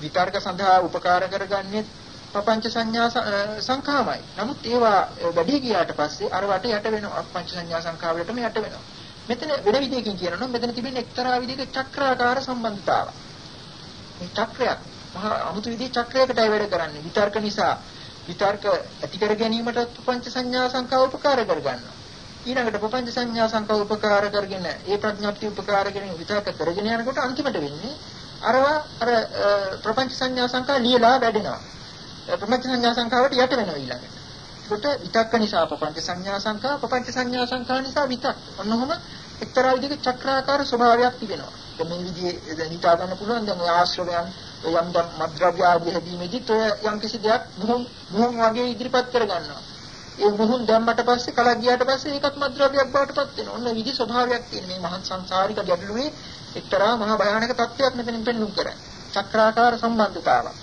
විතර්ක සඳහා උපකාර කරගන්නේ ප්‍රපංච සංඥා සංඛාමයි. නමුත් ඒවා වැඩි ගියාට පස්සේ අර වට යට වෙනවා. ප්‍රපංච සංඥා සංඛා වලටම යට වෙනවා. මෙතන වෙන විදිහකින් කියනවා නම් මෙතන තිබෙන එක්තරා විදිහක චක්‍රාකාර සම්බන්ධතාවක්. මේ චක්‍රයක් මහා අමුතු විදිහේ චක්‍රයකටයි වැඩ කරන්නේ. විතර්ක නිසා විතර්ක ඇති කර ගැනීමට ප්‍රපංච සංඥා සංඛා උපකාර කරගන්නවා. ඊළඟට ප්‍රපංච සංඥා සංකල්ප උපකාර කරගෙන ඒ ප්‍රඥාප්ති උපකාර කරගෙන විතර්ක කරගෙන යනකොට අන්තිමට වෙන්නේ අරවා අර ප්‍රපංච සංඥා සංකල්ප ලියලා වැඩෙනවා ප්‍රපංච සංඥා සංකල්පට යට වෙනවා ඊළඟට ඒකට විතක්ක නිසා ප්‍රපංච සංඥා සංකල්ප ප්‍රපංච සංඥා සංකල්ප නිසා විතක් ඔන්නෝම එක්තරා විදිහක චක්‍රාකාර ස්වභාවයක් තිබෙනවා දැන් මේ විදිහේ දැන් හිතා ගන්න පුළුවන් දැන් ඔය ආශ්‍රවයන් යම් මද්ද්‍රව්‍ය ආදී හැදීමේදීත් ඔය යම් කිසි දෙයක් මුහුන් මුහුන් වගේ ඉදිරිපත් කර ගන්නවා ඒ මුහුන් දැම්මට පස්සේ කලක් ගියාට පස්සේ ඒකත් මද්ද්‍රව්‍යයක් බවට පත් වෙනවා. ඔන්න විදි ස්වභාවයක් තියෙන මේ මහත් සංසාරික ගැටලුවේ එක්තරා මහා භයානක තත්ත්වයක් මෙතනින් පෙන්වු කරන්නේ. චක්‍රාකාර සම්බන්ධතාවක්.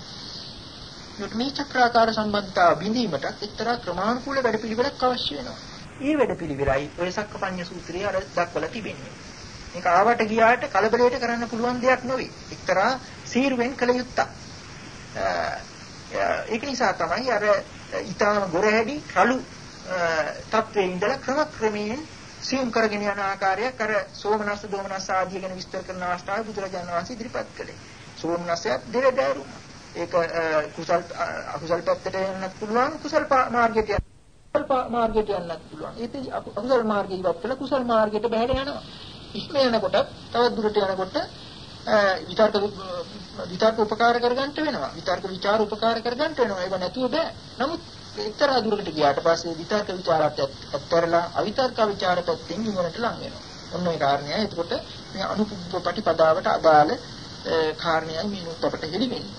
මේ චක්‍රාකාර සම්බන්ධතාව බිඳීමට එක්තරා ක්‍රමානුකූල වැඩපිළිවෙලක් අවශ්‍ය වෙනවා. මේ වැඩපිළිවෙලයි ඔය සක්කපඤ්ඤ සූත්‍රයේ අර දක්වලා තිබෙන්නේ. මේක ආවට ගියාට කලබලයට කරන්න පුළුවන් දෙයක් නෙවෙයි. එක්තරා සීරුවෙන් කළ යුත්තක්. ඒක නිසා තමයි අර ඊටාම ගොරහැඩි රළු තත්වයේ ඉඳලා ක්‍රමක්‍රමයෙන් සියුම් කරගෙන යන ආකාරයක් අර සෝමනස්ස දෝමනස්ස ආදී ගැන විස්තර කරන අවස්ථාවේ බුදුරජාණන් වහන්සේ ඉදිරිපත් කළේ. සෝමනස්සයත් දෙවදාරුම. ඒක කුසල් අකුසල් පැත්තට යන්නත් පුළුවන් කුසල් මාර්ගයට යන්නත් මාර්ගයට යන්නත් පුළුවන්. ඒත් අකුසල් මාර්ගය ඉවත් කළා කුසල් මාර්ගයට බහැර යනවා. ඉස්ම යනකොට තව දුරට යනකොට විතර්ක විතර්ක උපකාර කරගන්නට වෙනවා. විතර්ක විචාර උපකාර කරගන්නට වෙනවා. ඒක නැතුව බෑ. නමුත් එක්තරා දුරකට ගියාට පස්සේ විතර්ක විචාරات ඇත්තරලා අවිතර්ක විචාර පැත්තෙන් ඉවරට ලං වෙනවා. ඔන්න ඒ කාරණය. එතකොට මේ අනුපපටිපදාවට අදාළ කාරණයයි මේ නුත් අපට හෙළි වෙන්නේ.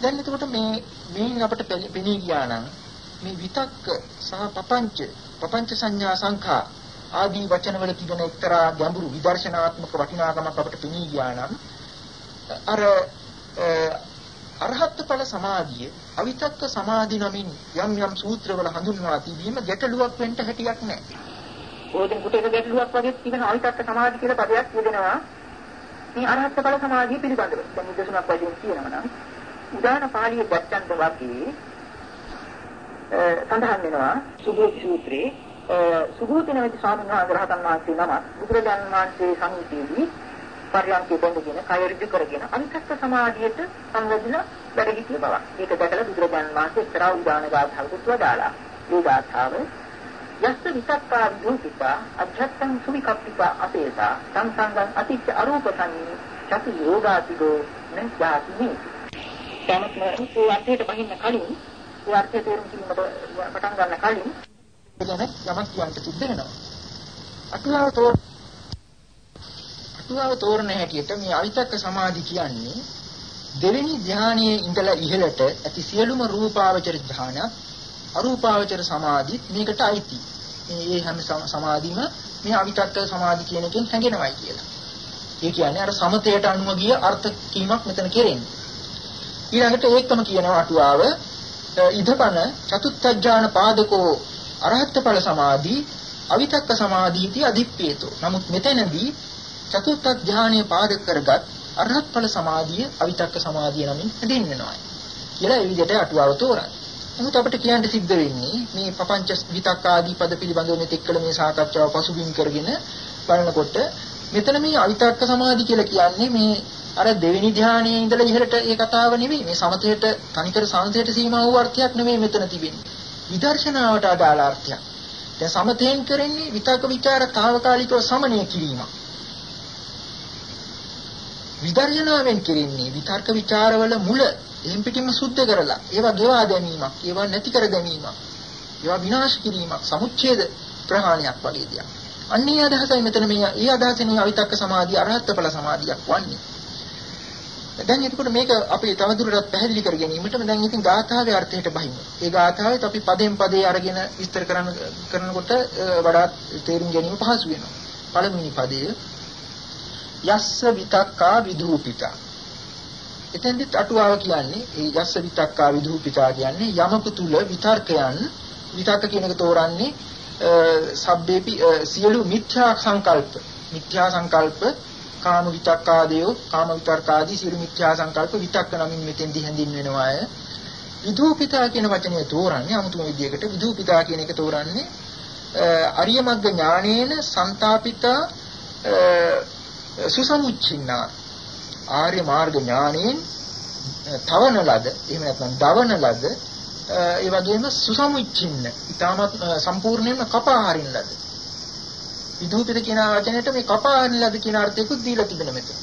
දැන් එතකොට මේ මේන් අපට පෙනී ගියා නම් මේ විතක්ක සහ පපංච පපංච සංඥා සංඛා ආදී වචනවල තිබෙන එක්තරා ගැඹුරු විදර්ශනාත්මක වටිනාකමක් අපට පෙනී ගියා නම් අර අරහත් ඵල සමාධිය අවිතක්ක සමාධි නමින් යම් යම් සූත්‍රවල හඳුන්වා තිබීම ගැටලුවක් වෙන්න හැටියක් නැහැ. ඕකෙන් කුටේක ගැටලුවක් වගේ තිබෙන අවිතක්ක සමාධි කියලා පදයක් යෙදෙනවා. මේ අරහත් ඵල සමාධිය පිළිබඳව. දැන් නිදසුනක් වශයෙන් කියනවා නම් උදාන පාළිය වචන වගේ සඳහන් වෙනවා සුභ සූත්‍රයේ සුභූත නැති ස්වාමීන් වහන්සේ රහතන් වහන්සේ නම බුදුරජාණන් වහන්සේ සම්මුතියේදී පරියන්කේ බඳගෙන කය ඍජු කරගෙන අනිත්‍ය සමාධියට සංවදින වැඩ සිටින බව. ඒක දැකලා බුදුරජාණන් වහන්සේ එක්තරා උදාන ගාථාවකුත් වදාලා. මේ ගාථාව යස්ස විතක්කා විදුකිතා අධ්‍යත්තං සුවිකප්පිකා අපේසා සංසංගං අතිච්ච අරූපසන්නී චතු යෝගාතිගෝ නංජාති තමත් මේ අර්ථයට බහින්න කලින් ඒ අර්ථය තේරුම් ගැනීමට පටන් ගන්න කලින් ගැන යමක් කියන්න සිද්ධ වෙනවා. අටුවාව තෝර අටුවාව තෝරන හැටියට මේ අවිතක්ක සමාධි කියන්නේ දෙවෙනි ධානයේ ඉඳලා ඉහළට ඇති සියලුම රූපාවචර ධානය අරූපාවචර සමාධිත් මේකට අයිති. මේ හැම සමාධිම මේ අවිතක්ක සමාධි කියන එකෙන් හැඟෙනවයි කියලා. ඒ කියන්නේ අර සමතයට අනුව ගිය අර්ථ කීමක් මෙතන කෙරෙන්නේ. ඊළඟට ඒකම කියනවා අටුවාව ඉදපන චතුත්ථ ඥාන පාදකෝ අරහත් ඵල සමාධි අවිතක්ක සමාධිති අධිප්පේතෝ. නමුත් මෙතනදී චතුත්ථ ධානයේ පාදක කරගත් අරහත් ඵල සමාධිය අවිතක්ක සමාධිය නමින් හැඳින්වෙනවා. කියලා ඒ විදිහට අටුවාව තෝරන්නේ. නමුත් අපිට කියන්න සිද්ධ වෙන්නේ මේ පపంచ විතක්ක ආදී පද පිළිබඳව මෙතෙක් කළ මේ සාකච්ඡාව පසුබිම් කරගෙන බලනකොට මෙතන මේ අවිතක්ක සමාධි කියලා කියන්නේ මේ අර දෙවෙනි ධානයේ ඉඳලා ඉහළට මේ කතාව නෙවෙයි. මේ සමතේට තනිකර සමතේට සීමා වූ අර්ථයක් නෙවෙයි මෙතන තිබෙන්නේ. විදර්ශනාවට අදාළ අර්ථයක්. දැන් සමතෙන් කරන්නේ විතක ਵਿਚාර తాවකාලිකව සමනය කිරීම විදර්ශනාවෙන් කරන්නේ විතර්ක ਵਿਚාරවල මුල එම් පිටින්ම සුද්ධ කරලා ඒවා ගෙවා දැමීමක් ඒවා නැති කර ගැනීමක් ඒවා විනාශ කිරීමක් සමුච්ඡේද ප්‍රහාණයක් වගේ දෙයක්. අන්නේ අදහසයි මෙතන මේ ඒ අදහසින් අවිතක්ක සමාධිය අරහත්ඵල සමාධියක් වන්නේ. දැන් එතකොට මේක අපි තවදුරටත් පැහැදිලි කර ගැනීමට දැන් ඉතින් ගාථාවේ අර්ථයට බහිමු. ඒ ගාථාවෙත් අපි පදෙන් පදේ අරගෙන විස්තර කරන කරනකොට වඩාත් තේරුම් ගැනීම පහසු වෙනවා. පළවෙනි පදය යස්ස විතක්කා විදූපිතා. එතෙන්දිත් අටුවාව කියන්නේ ඒ යස්ස විතක්කා විදූපිතා කියන්නේ යමක තුල විතර්කයන් විතක්ක කියන එක තෝරන්නේ සබ්බේපි සියලු මිත්‍යා සංකල්ප මිත්‍යා සංකල්ප කාම විතක්කාදීව කාම විතර්කාදී සියලු මිත්‍යා සංකල්ප විතක්ක නමින් මෙතෙන්දි හැඳින්වෙනවා අය. විදූපිතා කියන වචනය තෝරන්නේ අමුතුම විදියකට විදූපිතා කියන එක තෝරන්නේ අරිය මග්ග ඥානේන සන්තාපිතා සුසමුච්චින්නා. ආර්ය මාර්ග ඥානයෙන් තවන ලද එහෙම නැත්නම් දවන ලද ඒ වගේම සුසමුච්චින්න. ඊටමත් සම්පූර්ණයෙන්ම කපා හරින ලද. විදූපිත කියන වචනයට මේ කපා හරින ලද කියන අර්ථයකුත් දීලා තිබෙන මෙතන.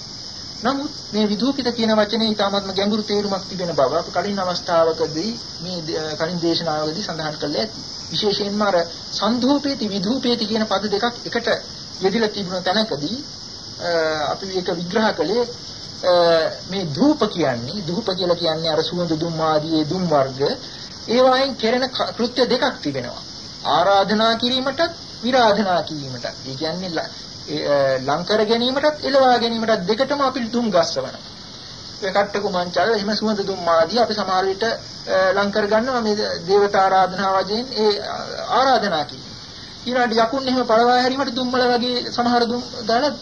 නමුත් මේ විදූපිත කියන වචනේ ඊටමත්ම ගැඹුරු තේරුමක් තිබෙන බව අප කලින් අවස්ථාවකදී මේ කලින් දේශනාවකදී සඳහන් කළා ඇති. විශේෂයෙන්ම අර සන්ධූපේති විදූපේති කියන පද දෙකක් එකට යෙදিলা තිබුණ තැනකදී අපි මේක විග්‍රහ කළේ මේ ධූප කියන්නේ ධූප කියලා කියන්නේ අර සුවඳ දුම් ආදී දුම් වර්ග ඒ වයින් කෙරෙන කෘත්‍ය දෙකක් තිබෙනවා ආරාධනා කිරීමටත් විරාධනා කිරීමටත් ඒ කියන්නේ ලං කර ගැනීමටත් එලවා ගැනීමටත් දෙකටම අපි දුම් ගස්සවනවා ඒ කට්ටකු මංචල් එහෙම සුවඳ දුම් ආදී අපි සමහර විට ලං කර ගන්නවා මේ දේවතා ආරාධනා වශයෙන් ඒ ආරාධනා කිරීම ඊළඟට යකුන් එහෙම පළවා හැරීමට දුම්මල වගේ සමහර දුම් දාලා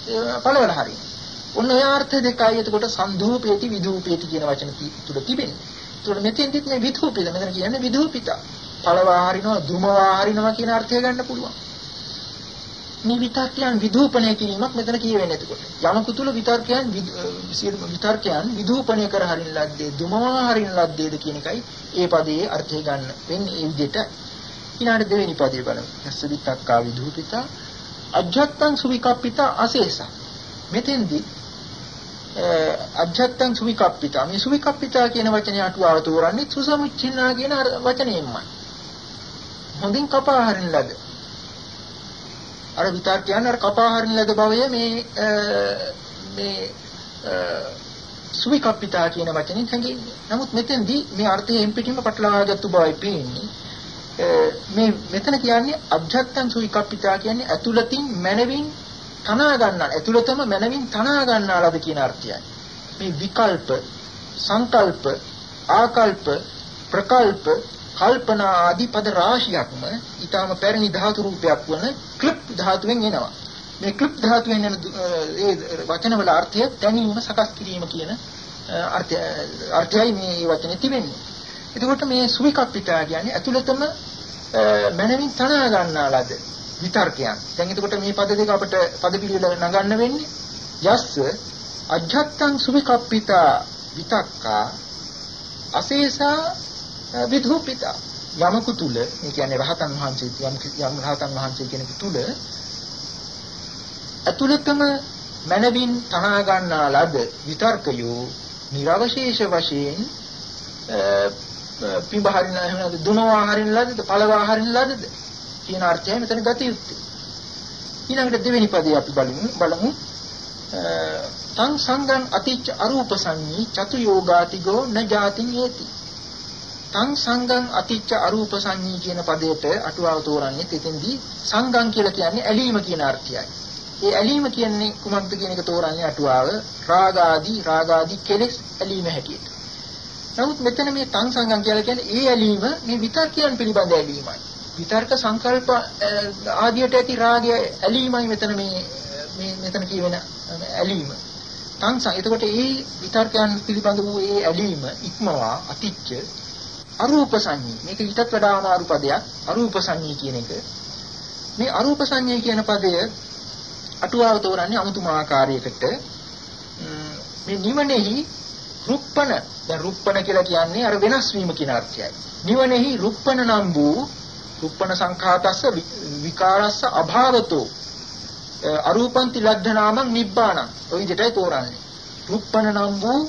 පළවල හරිනවා ඔන්න ඔය අර්ථ දෙකයි එතකොට සන්ධූපේති විධූපේති කියන වචන තුල තිබෙන්නේ. ඒතකොට මෙතෙන්දිත් මේ විධූපිත මෙතන කියන්නේ විධූපිත. පළවා හරිනවා, දුමවා හරිනවා කියන අර්ථය ගන්න පුළුවන්. මේ විතර්කයන් විධූපණය කිරීමක් මෙතන කියවෙන්නේ එතකොට. යමකු තුල විතර්කයන් විතර්කයන් විධූපණය කර හරින ලද්දේ, දුමවා හරින ලද්දේද කියන එකයි ඒ පදයේ අර්ථය ගන්න වෙන්නේ ඒ විදිහට. ඊළඟ දෙවෙනි පදේ බලමු. යස්ස විතක්කා විධූපිතා අජ්ජත්තං සුවිකප්පිතා අසේසා. මෙතෙන්දී අජත්තං සුවිකප්පිතා මේ සුවිකප්පිතා කියන වචනේ අටුවාව තෝරන්නේ සුසමුච්චින්නා කියන වචනයෙන්මයි හොඳින් කපා හරින ලද අර විතර කියන්නේ අර කපා හරින ලද භවය මේ මේ සුවිකප්පිතා කියන වචනේ තැඟෙන්නේ නමුත් මෙතෙන්දී මේ අර්ථයෙන් පිටින්ම පටලවාගත්තු බවයි පේන්නේ මේ මෙතන කියන්නේ අජත්තං සුවිකප්පිතා කියන්නේ අතුලතින් මනවින් තනා ගන්නා ඇතුළතම මනමින් තනා ගන්නාලාද කියන අර්ථයයි. මේ විකල්ප, සංකල්ප, ආකල්ප, ප්‍රකල්ප, කල්පනා ආදී පද රාශියක්ම ඊටම පැරණි ධාතු රූපයක් වන ක්ලිප් ධාතුවෙන් එනවා. මේ ක්ලිප් ධාතුවෙන් එන ඒ වචනවල අර්ථය දැනීම සකස් කිරීම කියන අර්ථය අර්ථයයි මේ වචනේ තිබෙන්නේ. එතකොට මේ සුවිකප්පිතා කියන්නේ ඇතුළතම මනමින් තනා ගන්නාලාද විතර්කයන්. දැන් එතකොට මේ පද දෙක අපිට පද පිළිවෙල නගන්න වෙන්නේ යස්ස අජ්ජත්තං සුවිකප්පිතා විතක්කා අසේසා විධූපිතා යමකු තුල මේ කියන්නේ රහතන් වහන්සේ යම් යම් රහතන් වහන්සේ කෙනෙකු තුල අතුලතම මනවින් තනා ගන්නා ලද විතර්කයෝ නිර්වශේෂ වශයෙන් පිඹහරින එහෙම නැත්නම් දුනවා හරින ලදද පළවා හරින ලදද කියන අර්ථය මෙතන ගත යුත්තේ. ඊළඟට දෙවෙනි පදේ අපි බලමු බලමු තං සංගං අතිච්ච අරූප සංඤී චතු යෝගාතිගෝ න ජාතින් යේති. තං සංගං අතිච්ච අරූප සංඤී කියන පදයට අටුවාව තෝරන්නේ එතෙන්දී සංගං කියලා කියන්නේ ඇලීම කියන අර්ථයයි. ඒ ඇලීම කියන්නේ කුමක්ද කියන එක තෝරන්නේ අටුවාව රාගාදී රාගාදී කෙලෙස් ඇලීම හැටියට. නමුත් මෙතන මේ තං සංගම් කියලා කියන්නේ ඒ ඇලීම මේ විතර්කයන් පිළිබඳ ඇලීමයි. විතර්ක සංකල්ප ආදියට ඇති රාගය ඇලීමයි මෙතන මේ මේ මෙතන කියවෙන ඇලීම. තංසං එතකොට මේ විතර්කයන් පිළිබඳ වූ ඒ ඇලීම ඉක්මවා අතිච්ච අරූප සංඤී. මේක ඊටත් වඩා අමාරු පදයක්. අරූප සංඤී කියන එක. මේ අරූප සංඤී කියන පදය අටුවාව තෝරන්නේ අමුතුම ආකාරයකට මේ නිවනේහි රුප්පණ. දැන් රුප්පණ කියලා කියන්නේ අර වෙනස් වීම කියන අර්ථයයි. නිවනේහි රුප්පණ නම් වූ රුප්පණ සංඛාතස්ස විකාරස්ස අභාවතෝ. අරූපන්ති ලද්ධනාමං නිබ්බාණං. ඔය විදිහටයි තෝරන්නේ. රුප්පණ නම් වූ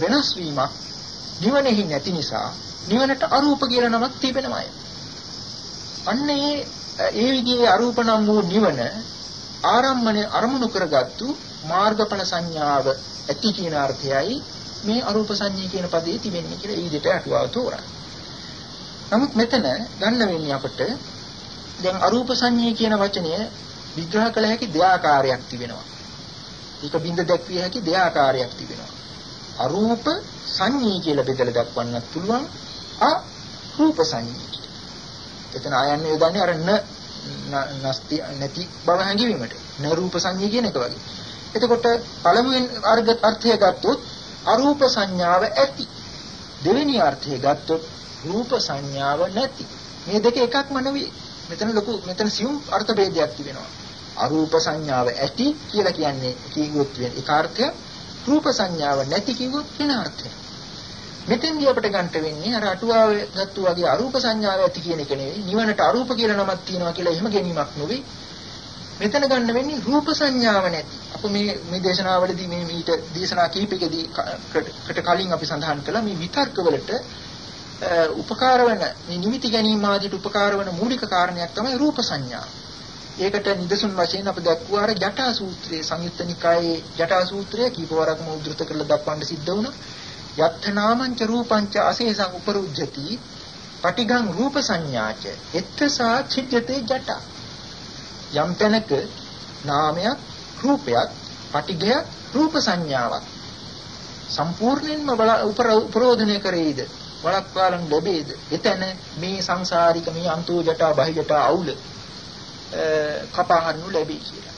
වෙනස් වීමක් නිවනෙහි නැති නිසා නිවනට අරූප කියලා නමක් තිබෙනවායි අන්නේ ඒ විදිහේ අරූප නම් වූ නිවන ආරම්මණය අරමුණු කරගත්තු මාර්ගඵල සංඥාව ඇති කියන අර්ථයයි මේ අරූප සංඥා කියන පදේ තිබෙන්නේ කියලා ඒ විදිහට අටුවාව තෝරන්නේ නමුත් මෙතන ගන්න වෙන්නේ අපිට දැන් අරූප සංඤේ කියන වචනය විග්‍රහ කළ හැකි දෙආකාරයක් තිබෙනවා. ඒක බින්ද දැක්විය හැකි දෙආකාරයක් තිබෙනවා. අරූප සංඤී කියලා බෙදලා දක්වන්නත් පුළුවන්. අ රූප සංඤී. එතන ආයන්නේ යොදන්නේ අර න නැස්ති නැති බව හැඟීමට. න රූප සංඤී කියන එක වගේ. එතකොට පළමුවෙන් අර්ථය ගත්තොත් අරූප සංඥාව ඇති. දෙවෙනි අර්ථය ගත්තොත් රූප සංඥාව නැති. මේ දෙක එකක්ම නෙවෙයි. මෙතන ලොකු මෙතන සියුම් අර්ථ ભેදයක් තිබෙනවා. අරූප සංඥාව ඇති කියලා කියන්නේ කීවොත් වෙන එක අර්ථයක්. රූප සංඥාව නැති කිව්වොත් වෙන අර්ථයක්. මෙතෙන්දී අපිට ගන්නට වෙන්නේ අර අටුවාවේ ගත්තු වගේ අරූප සංඥාව ඇති කියන එක නෙවෙයි. නිවනට අරූප කියලා නමක් තියෙනවා කියලා එහෙම ගැනීමක් නෙවෙයි. මෙතන ගන්න වෙන්නේ රූප සංඥාව නැති. අප මේ මේ දේශනාවලදී මේ මීට දේශනා කීපකදී කට කලින් අපි සඳහන් කළා මේ විතර්කවලට උපකාර වෙන මේ නිමිති ගැනීම ආදිට උපකාර වෙන මූලික කාරණයක් තමයි රූප සංඥා. ඒකට නිදසුන් වශයෙන් අපි දැක්වුවා අර ජටා සූත්‍රයේ සංයුත්ත නිකායේ ජටා සූත්‍රය කීපවරක්ම උද්දෘත කරලා දක්වන්න සිද්ධ වුණා. යත්ථනාමංච රූපංච අසේසං උපරුජ්ජති පටිඝං රූප සංඥාච එත්තසා චිත්තේ ජටා යම් තැනක නාමයක් රූපයක් පටිඝයක් රූප සංඥාවක් සම්පූර්ණයෙන්ම උපරෝධනය කරේද වළක්වාලන් ලැබේද එතන මේ සංසාරික මේ අන්තෝ ජටා බහි ජටා අවුල කපා හරිනු ලැබේ කියලා.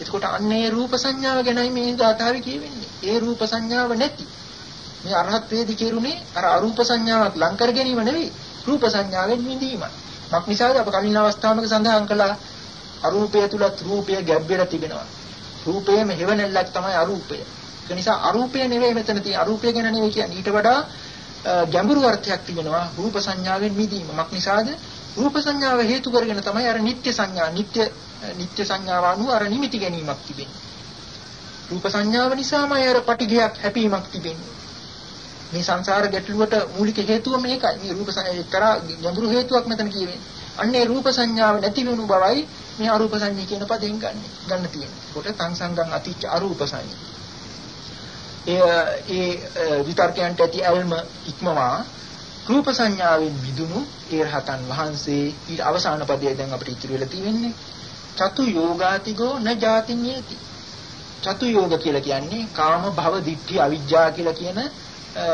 එතකොට අන්නේ රූප සංඥාව ගැනයි මේ ගාථාවේ කියවෙන්නේ. ඒ රූප සංඥාව නැති. මේ අරහත් වේදි කෙරුනේ අර අරූප සංඥාවක් ලං කර ගැනීම නෙවෙයි. රූප සංඥාවෙන් මිදීමයි. මක් නිසාද අප කලින් අවස්ථාවක සඳහන් කළා අරූපය තුලත් රූපය ගැබ්බෙලා තිබෙනවා. රූපයේම හේවණල්ලක් තමයි අරූපය. ඒ නිසා අරූපය නෙවෙයි මෙතන තියෙන්නේ. අරූපය ගැන නෙවෙයි කියන්නේ. ඊට වඩා ගැඹුරු අර්ථයක් තිබෙනවා රූප සංඥාවෙන් මිදීම. මක් නිසාද? රූප සංඥාව හේතු කරගෙන තමයි අර නිත්‍ය සංඥා, නිත්‍ය නිත්‍ය සංඥාව අනුව අර නිමිති ගැනීමක් තිබෙන්නේ. රූප සංඥාව නිසාමයි අර පටිඝයක් හැපීමක් තිබෙන්නේ. මේ සංසාර ගැටලුවට මූලික හේතුව මේකයි. මේ රූප සංඥා ගැඹුරු හේතුවක් මෙතන කියවෙන්නේ. අන්නේ රූප සංඥාව නැති වෙනු බවයි මේ අරූප සංඥා කියන පදයෙන් ගන්න ගන්න තියෙන්නේ. කොට සංසංගම් අතිච්ච අරූප සංඥා. ඒ ඒ විතර්කයන්ට ඇති ඇල්ම ඉක්මවා රූප සංඥාවෙන් මිදුණු ඒ රහතන් වහන්සේ ඊට අවසාන පදයේ දැන් අපිට ඉතුරු වෙලා තියෙන්නේ චතු යෝගාතිගෝ න ජාතිඤ්ඤේති. චතු යෝග කියලා කියන්නේ කාම භව දිට්ඨි අවිජ්ජා කියලා කියන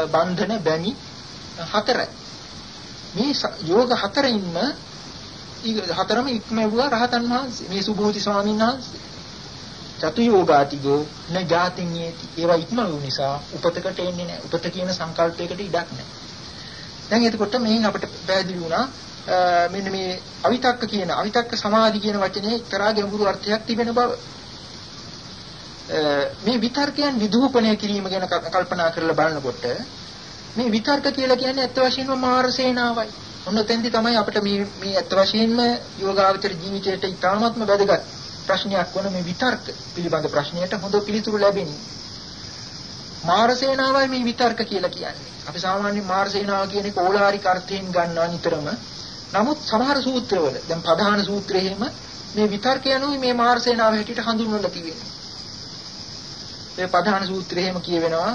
බන්ධන බැමි හතරයි. මේ යෝග හතරින්ම හතරම ඉක්මවුවා රහතන් වහන්සේ. මේ සුභූති ස්වාමීන් වහන්සේ. චතු යෝගාතිගෝ න ජාතිඤ්ඤේති. ඒවා ඉක්මවු නිසා උපතකට එන්නේ නැහැ. උපත කියන සංකල්පයකට ඉඩක් නැහැ. දැන් එතකොට මෙයින් අපිට පැහැදිලි වුණා මෙන්න මේ අවිතක්ක කියන අවිතක්ක සමාධි කියන වචනේ එක්තරා ගැඹුරු අර්ථයක් තිබෙන බව. මේ විතර්කයන් විදූපණය කිරීම ගැන කල්පනා කරලා බලනකොට මේ විතර්ක කියලා කියන්නේ ඇත්ත වශයෙන්ම මාර සේනාවයි. ඔන්න තෙන්දි තමයි අපිට මේ මේ ඇත්ත වශයෙන්ම යෝගාවචර ජීවිතයට ඉතාමත්ම වැදගත් ප්‍රශ්නයක් වන මේ විතර්ක පිළිබඳ ප්‍රශ්නයට හොඳ පිළිතුරු ලැබෙන්නේ. මාර සේනාවයි මේ විතර්ක කියලා කියන්නේ. අපි සාමාන්‍යයෙන් මාර සේනාව කියන එක ඕලාරික අර්ථයෙන් ගන්නවා නිතරම. නමුත් සමහර සූත්‍රවල දැන් ප්‍රධාන සූත්‍රයේම මේ විතර්ක යනුයි මේ මාර සේනාව හැටියට හඳුන්වලා තියෙන්නේ. මේ ප්‍රධාන සූත්‍රයේම කියවෙනවා.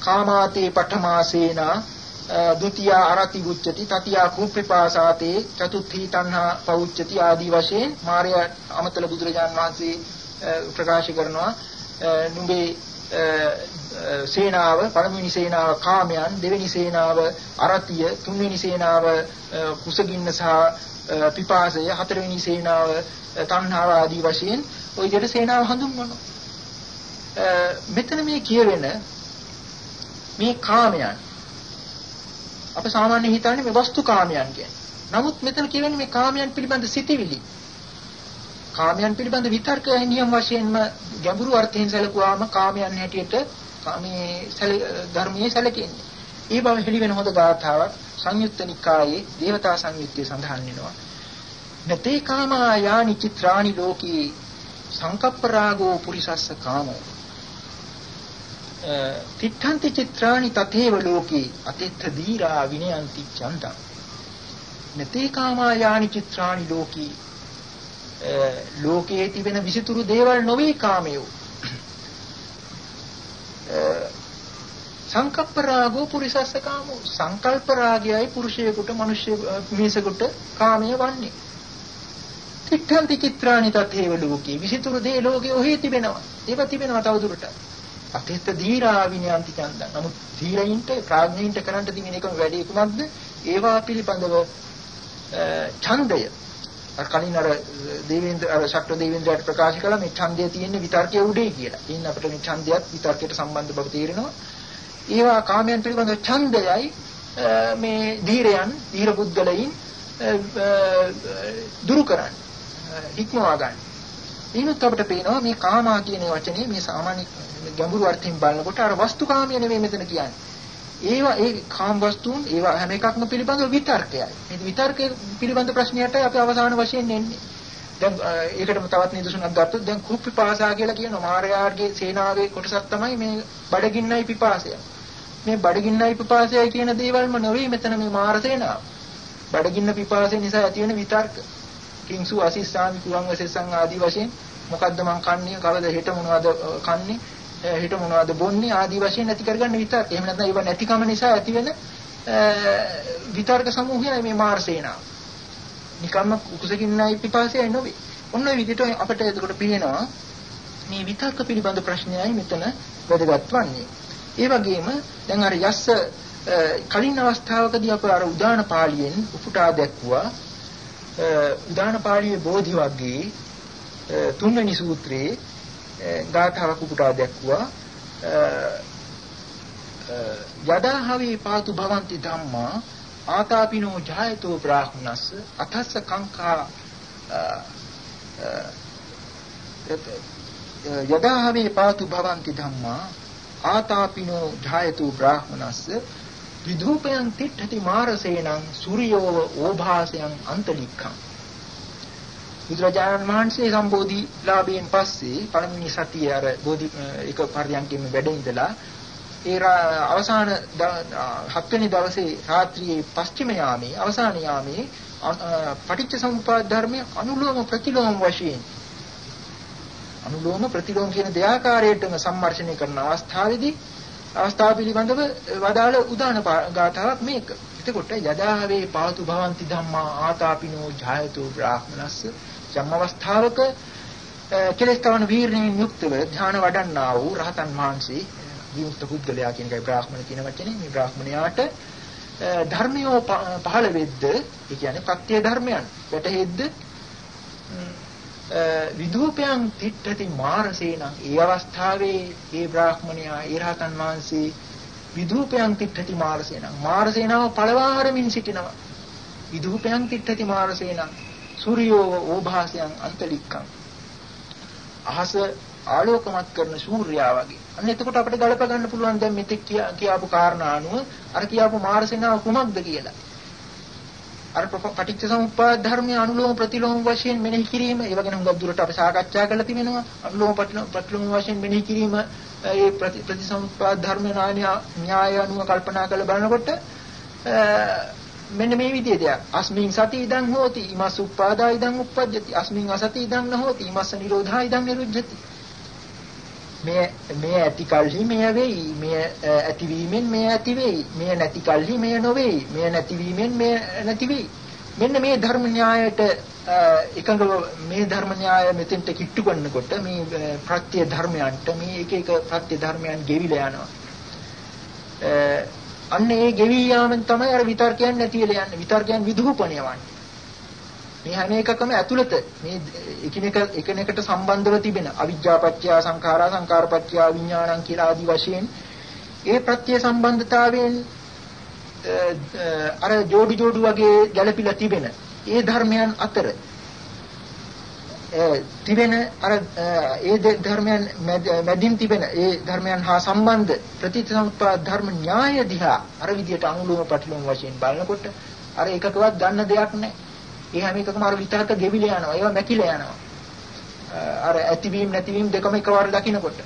කාමාතේ පඨමාසේනා ဒ ුතියා අරති උච්චති තතියා කුප්පපාසාතේ චතුත්ථී තණ්හා පෞච්චති ආදී වශයෙන් මාර්ය අමතල බුදුරජාන් වහන්සේ ප්‍රකාශ කරනවා. නුඹේ සේනාව පළමුවෙනි සේනාව කාමයන් දෙවෙනි සේනාව අරතිය තුන්වෙනි සේනාව කුසගින්න සහ පිපාසය හතරවෙනි සේනාව තණ්හාව ආදී වශයෙන් ওই විදිහට සේනාව හඳුන්වනවා මෙතන මේ කියවෙන මේ කාමයන් අප සාමාන්‍යයෙන් හිතන්නේ මේ වස්තු කාමයන් කියන්නේ. නමුත් මෙතන කියවෙන්නේ මේ කාමයන් පිළිබඳ සිටිවිලි. කාමයන් පිළිබඳ විතර්ක නියම වශයෙන්ම ගැඹුරු අර්ථයෙන් සැලකුවාම කාමයන් හැටියට මේ ධර්මයේ සැලකෙන්නේ. ඒ බව හෙළි වෙන හොඳ ගාථාවක් සංයුත්ත නිකායේ දේවතා සංයුත්තේ සඳහන් වෙනවා. නතේ කාමා යානි චිත්‍රානි ලෝකී සංකප්ප රාගෝ පුරිසස්ස කාමෝ. තිත්තන්ති චිත්‍රානි තතේව ලෝකේ අතිත්ථ දීරා විනයන්ති චන්දං නතේ කාමා යානි චිත්‍රානි ලෝකී ලෝකයේ තිබෙන විසිතුරු දේවල් නොවේ කාමයෝ. සංකප්ප රාගෝ පුරිසස්ස කාමෝ. සංකල්ප රාගයයි පුරුෂයෙකුට මිනිස්සු මිනිසෙකුට කාමය වන්නේ. තිත්තන්ති චිත්‍රානි තතේව ලෝකේ විසිතුරු දේ ලෝකේ ඔහි තිබෙනවා ඒවා තිබෙනවා තවදුරටත් අතීත දීරා විනයන්ති චන්දං. නමුත් දීරයින්ට ප්‍රඥයින්ට කරන්න තියෙන එකම වැඩි කුමක්ද? ඒවා පිළිබඳව ඡන්දය අර කලින් අර දේවේන්ද්‍ර අර ශක්‍ර දේවේන්ද්‍රට ප්‍රකාශ කළා මේ ඡන්දය තියෙන්නේ විතර්කයේ උඩේ කියලා. ඉතින් අපිට මේ ඡන්දයත් විතර්කයට සම්බන්ධ බව තේරෙනවා. ඒවා කාමයන් පිළිබඳ ඡන්දයයි මේ ධීරයන්, ධීර පුද්ගලයින් දුරු කරන්නේ. ඉක්මවා ගන්න. ඊනොත් අපිට පේනවා මේ කාමා කියන වචනේ මේ සාමාන්‍ය ගැඹුරු අර්ථයෙන් බලනකොට අර වස්තුකාමිය නෙමෙයි මෙතන කියන්නේ. ඒවා ඒ කාම වස්තුන් ඒවා හැම එකක්ම පිළිබඳව විතර්කයයි. මේ විතර්කයේ පිළිබඳ ප්‍රශ්නයට අපි අවසාන වශයෙන් එන්නේ. දැන් ඒකටම තවත් නිදසුනක් ගත්තොත් දැන් කුප්පිපාසා කියලා කියන මාර්යාගේ සේනාවේ කොටසක් තමයි මේ බඩගින්නයි පිපාසය. මේ බඩගින්නයි පිපාසයයි කියන දේවල්ම නෙවෙයි මෙතන මේ මාර සේනාව. බඩගින්න පිපාසය නිසා ඇති වෙන විතර්ක. කිංසු අසිස්සාමි කුවන් වසෙසං ආදී වශයෙන් මොකද්ද මං කන්නේ කවද හෙට මොනවද කන්නේ හිත මොනවද බොන්නේ ආදී වශයෙන් නැති කරගන්න විතර්ක. එහෙම නැත්නම් ඒව නැතිකම නිසා ඇතිවෙන විතර්ක සමූහයයි මේ මාර්සේනාව. නිකම්ම කුසකින්නයි පිපාසයයි නොවේ. ඔන්න ඔය විදිහට අපිට එතකොට පේනවා මේ විතර්ක පිළිබඳ ප්‍රශ්නයයි මෙතන වැදගත් වන්නේ. ඒ වගේම දැන් අර යස්ස කලින් අවස්ථාවකදී අප අර උදාන පාළියෙන් උපුටා දැක්වුවා උදාන පාළියේ බෝධි වර්ගයේ තුන්වෙනි සූත්‍රයේ ගාථාවක් උපුටා දැක්වුවා යදාහවේ පාතු භවಂತಿ ධම්මා ආතාපිනෝ ජායතෝ බ්‍රාහ්මනස්ස අතස්ස කංකා යදාහවේ පාතු භවಂತಿ ධම්මා ආතාපිනෝ ජායතෝ බ්‍රාහ්මනස්ස විධූපයන් තිට්ඨති මාරසේනං සූර්යෝව ඕභාසයන් අන්තලික්ඛං. බුදුරජාණන් වහන්සේ සම්බෝධි ලාභයෙන් පස්සේ පළමුනි සතියේ අර බෝධි එක පරියන්කෙම වැඩ ඉඳලා ඒ අවසාන හත්වෙනි දවසේ රාත්‍රියේ පස්චිම යාමේ අවසාන යාමේ පටිච්ච සමුප්පාද ධර්මයේ අනුලෝම ප්‍රතිලෝම වශයෙන් අනුලෝම ප්‍රතිලෝම කියන දෙආකාරයටම සම්මර්ෂණය කරන අවස්ථාවේදී අවස්ථාව පිළිබඳව වදාළ උදාන ගාථාවක් මේක. එතකොට යදාවේ පාතු භවಂತಿ ධම්මා ආතාපිනෝ ජායතු බ්‍රාහ්මනස්ස යම් අවස්ථාවක කෙලෙස් තවන වීරණයෙන් යුක්තව ධ්‍යාන වඩන්නා වූ රහතන් වහන්සේ විමුක්ත පුද්ගලයා කියන එකයි බ්‍රාහ්මණ කියන වචනේ මේ බ්‍රාහ්මණයාට ධර්මියෝ පහළ වෙද්ද ඒ කියන්නේ පත්‍ය ධර්මයන් වැටහෙද්ද විදූපයන් තිට්ඨති මාරසේන ඒ අවස්ථාවේ ඒ බ්‍රාහ්මණයා ඒ රහතන් වහන්සේ විදූපයන් තිට්ඨති මාරසේන මාරසේනාව පළවාරමින් සිටිනවා විදූපයන් තිට්ඨති මාරසේන සූර්යෝ ඕභාසයන් අන්තලික්කම් අහස ආලෝකමත් කරන සූර්යයා වගේ. අන්න එතකොට අපිට ගලප ගන්න පුළුවන් දැන් මෙතෙක් කියාපු කාරණා අනුව අර කියාපු මාර්සේනාව කුමක්ද කියලා. අර පටිච්ච සමුප්පාද ධර්මයේ අනුලෝම ප්‍රතිලෝම වශයෙන් මෙනෙහි කිරීම ඒව ගැන හුඟක් දුරට අපි සාකච්ඡා කරලා තිබෙනවා. අනුලෝම ප්‍රතිලෝම වශයෙන් මෙනෙහි කිරීම ඒ ප්‍රතිසමුප්පාද ධර්ම න්‍යාය අනුව කල්පනා කරලා බලනකොට මෙන්න මේ විදිහේ දෙයක්. අස්මින් සති ඉදං හෝති ඉමස් උප්පාදා ඉදං උප්පජ්ජති. අස්මින් අසති ඉදං නහෝති ඉමස් නිරෝධා ඉදං නිරුද්ධති. මේ මේ ඇති කල්හි මෙය වෙයි. මේ ඇතිවීමෙන් මෙය ඇති වෙයි. මේ නැති කල්හි මෙය නොවේයි. මේ නැතිවීමෙන් මෙය නැති වෙයි. මෙන්න මේ ධර්ම න්‍යායයට එකඟව මේ ධර්ම න්‍යාය මෙතෙන්ට කිට්ටු කරනකොට මේ ප්‍රත්‍ය ධර්මයන්ට මේ එක එක ප්‍රත්‍ය ධර්මයන් ගෙවිලා යනවා. අන්න ඒ ගෙවි යාමෙන් තමයි අර විතර්කයන් නැති වෙලා යන්නේ. විතර්කයන් විදුහුපණය වන්නේ. මේ හැම එකකම ඇතුළත මේ එකිනෙක එකිනෙකට සම්බන්ධව තිබෙන අවිජ්ජාපච්චය සංඛාරා සංඛාරපච්චය විඥානං කියලා ආදි වශයෙන් ඒ ප්‍රත්‍ය සම්බන්ධතාවයෙන් අර ජෝඩි ජෝඩු වගේ ගැළපිලා තිබෙන ඒ ධර්මයන් අතර තිබෙන අර ඒ ධර්මයන් මැදින් තිබෙන ඒ ධර්මයන් හා සම්බන්ධ ප්‍රතිසම්පාද ධර්ම න්‍යාය දිහා අර විදියට අනුලෝම ප්‍රතිලෝම වශයෙන් බලනකොට අර එකකවත් ගන්න දෙයක් නැහැ. ඒ හැම එකකම අර විතරක ගෙවිලා යනවා. ඒවා මැකිලා යනවා. අර ඇතිවීම නැතිවීම දෙකම එකවර දකින්නකොට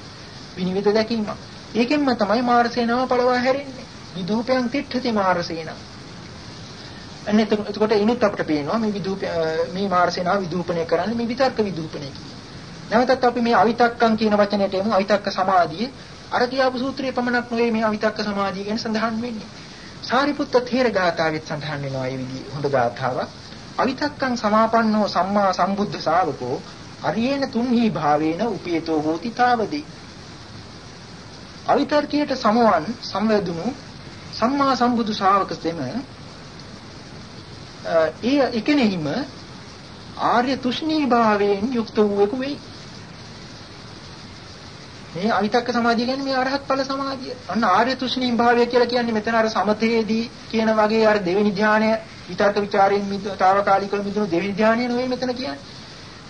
විනිවිද දැකීම. ඒකෙන්ම තමයි මාර්සේනාව පළවා හැරෙන්නේ. විදූපයන් තිට්ඨති මාර්සේනාව. අන්න එතකොට ඉනුත් අපිට පේනවා මේ විදූප මේ මාර්සේනාව විදූපණය කරන්නේ මේ විතර්ක විදූපණය කියන. නැවතත් අපි මේ අවිතක්කම් කියන වචනයට එමු අවිතක්ක සමාධිය අර කියාපු සූත්‍රයේ පමණක් නෙවෙයි මේ අවිතක්ක සමාධිය ගැන සඳහන් වෙන්නේ. සාරිපුත්ත තේර ගාථාවෙත් සඳහන් වෙනවා මේ විදිහ හොඳ ගාථාවක්. අවිතක්කං සමාපන්නෝ සම්මා සම්බුද්ධ ශාවකෝ අරියේන තුන්හි භාවේන උපේතෝ හෝති තාවදී. අවිතර්කයට සමවන් සම්වැදුණු සම්මා සම්බුදු ශාවක තෙම ඒ එකෙනෙහිම ආර්ය තුෂ්ණී භාවයෙන් යුක්ත වූවෙකු වෙයි. මේ අවිතක්ක සමාධිය කියන්නේ මේ අරහත් ඵල සමාධිය. අන්න ආර්ය තුෂ්ණී භාවය කියලා කියන්නේ මෙතන අර සමතේදී කියන වගේ අර දෙවෙනි ධානය විතර්ක ਵਿਚාරයෙන් මිදතාවකාලිකව මිදුණු දෙවෙනි ධානය නෙවෙයි මෙතන කියන්නේ.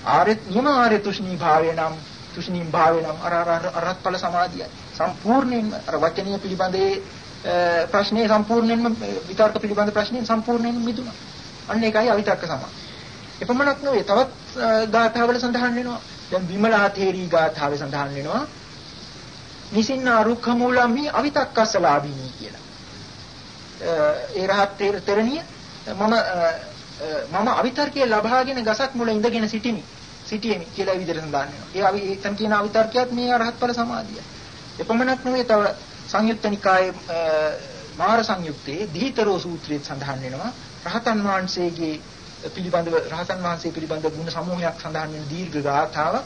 ආර්ය නියම ආර්ය තුෂ්ණී භාවය නම් තුෂ්ණී භාවය නම් අර අරහත් ඵල සමාධියයි. සම්පූර්ණයෙන්ම අර වචනීය පිළිබඳේ ප්‍රශ්නේ සම්පූර්ණයෙන්ම විතර්ක පිළිබඳ ප්‍රශ්නේ සම්පූර්ණයෙන්ම මිදුණා. අන්න ඒකයි අවිතක්ක සමාධිය. එපමණක් නෙවෙයි තවත් ගාථාවල සඳහන් වෙනවා. දැන් විමලා තේරී ගාථාවේ සඳහන් වෙනවා. නිසින්නා රුක්ඛ මූලම්හි අවිතක්කස්සලාභිනී කියලා. ඒ රහත් තෙරණිය මම මම අවිතර්කයේ ලබාගෙන ගසක් මුල ඉඳගෙන සිටිමි. සිටියෙමි කියලා විදිහට සඳහන් වෙනවා. ඒ අවි එතන කියන අවිතර්කයත් මේ අරහත් ඵල සමාධිය. එපමණක් නෙවෙයි තව සංයුත්ත නිකායේ මාර සංයුත්තේ දීතරෝ සූත්‍රයේ සඳහන් වෙනවා. රහතන් වහන්සේගේ පිළිබඳව රහතන් වහන්සේ පිළිබඳ ගුණ සමූහයක් සඳහන් වෙන දීර්ඝ ගාථාවක්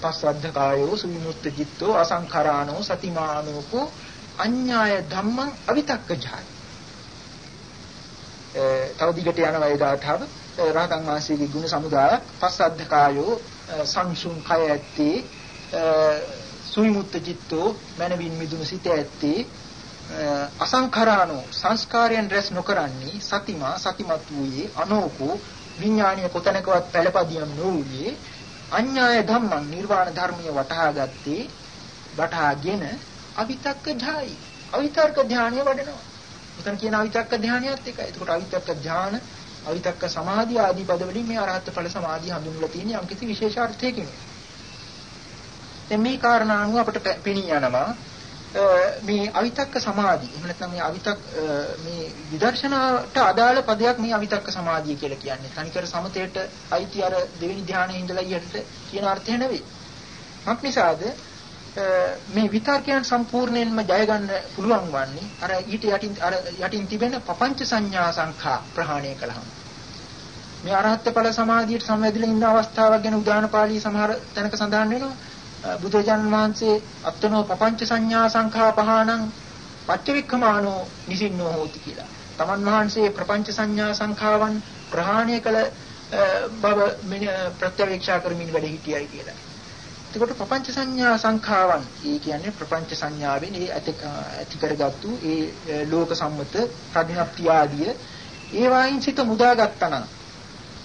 පස්සද්ධ කායෝ සුවිමුක්ත චිත්තෝ අසංඛාරානෝ සතිමානෝකෝ අඤ්ඤාය ධම්මං අවිතක්ක ජාය. තව දිගට යන වේද ගාථාව රහතන් වහන්සේගේ ගුණ සමුදායක් පස්සද්ධ කායෝ සංසුන් කය ඇත්තේ සුවිමුක්ත චිත්තෝ මනවින් මිදුණු සිත ඇත්තේ අසංඛාරානෝ සංස්කාරයන් රැස් නොකරන්නේ සතිමා සතිමත් වූයේ අනෝකෝ විඥානීය කොතනකවත් පළපදියම් නොවුයේ අඤ්ඤාය ධම්මං නිර්වාණ ධර්මීය වටහා ගත්තේ වටහාගෙන අවිතක්ක ධායි අවිතර්ක ධානය වඩනවා. උතන කියන අවිතක්ක ධානයත් එකයි. ඒකට අවිතක්ක ධාන අවිතක්ක සමාධි ආදී පද වලින් මේ අරහත් ඵල සමාධිය හඳුන්වලා තියෙන යම්කිසි විශේෂ අර්ථයකින්. දැන් මේ කාරණා අනුව අපිට පෙනී යනවා මේ අවිතක්ක සමාධි එහෙම නැත්නම් මේ අවිතක් මේ විදර්ශනාට අදාළ පදයක් මේ අවිතක්ක සමාධිය කියලා කියන්නේ. තනිකර සමතේට අයිති අර දෙවෙනි ධානයේ ඉඳලා ඊට කියන අර්ථය නෙවෙයි. මක් නිසාද මේ විතර්කයන් සම්පූර්ණයෙන්ම ජය ගන්න පුළුවන් වන්නේ අර ඊට යටින් අර යටින් තිබෙන පపంచ සංඥා සංඛා ප්‍රහාණය කළාම. මේ අරහත් ඵල සමාධියට සම්වැදිලා ඉන්න අවස්ථාවක් ගැන උදාන පාළියේ සමහර තැනක සඳහන් වෙනවා. බුදුජාන් වහන්සේ අත්නෝ පపంచ සංඥා සංඛා පහාණං පච්චවික්ඛමානෝ නිසින්නෝ හෝති කියලා. තමන් වහන්සේ ප්‍රපංච සංඥා සංඛාවන් ප්‍රහාණය කළ බව ප්‍රත්‍යවේක්ෂා කරමින් වැඩ සිටියයි කියලා. එතකොට ප්‍රපංච සංඥා සංඛාවන් ඒ කියන්නේ ප්‍රපංච සංඥාවෙන් ඒ ඇති කරගත්තු ඒ ලෝක සම්මත ප්‍රඥප්තිය ආදිය ඒ වයින් සිත මුදාගත්තා නම්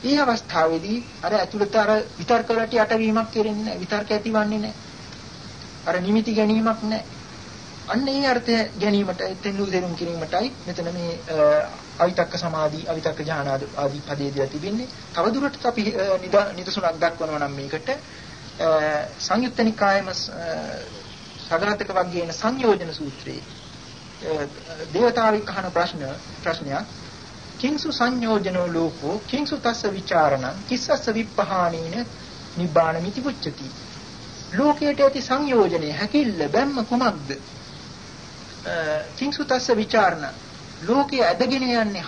ඒ අවස්ථාවේදී අර ඇතුළත අර විතර්ක වලට යටවීමක් කෙරෙන්නේ නැහැ. විතර්ක ඇතිවන්නේ නැහැ. අර නිමිති ගැනීමක් නැහැ. අන්න ඒ අර්ථය ගැනීමට එතෙන්ලු දෙරුම් කිරීමටයි මෙතන මේ අවිතක්ක සමාධි අවිතක්ක ඥාන ආදී පදේදී තිබෙන්නේ. තවදුරටත් අපි නිදසුනක් දක්වනවා නම් මේකට සංයුත්ත නිකායම සගතක වර්ගයේන සංයෝජන සූත්‍රයේ දේවතාවික අහන ප්‍රශ්න ප්‍රශ්නයක් කිංසු සංයෝජනෝ ලෝකෝ කිංසු තස්ස ਵਿਚාරණං කිස්සස්ස විප්පහානීන නිබ්බාණමිති උච්චති ලෝකයට ඇති සංයෝජනයේ හැකිල්ල බැම්ම කුමක්ද? කිංසු තස්ස ਵਿਚාරණ ලෝකයේ ඇදගෙන යන්නේ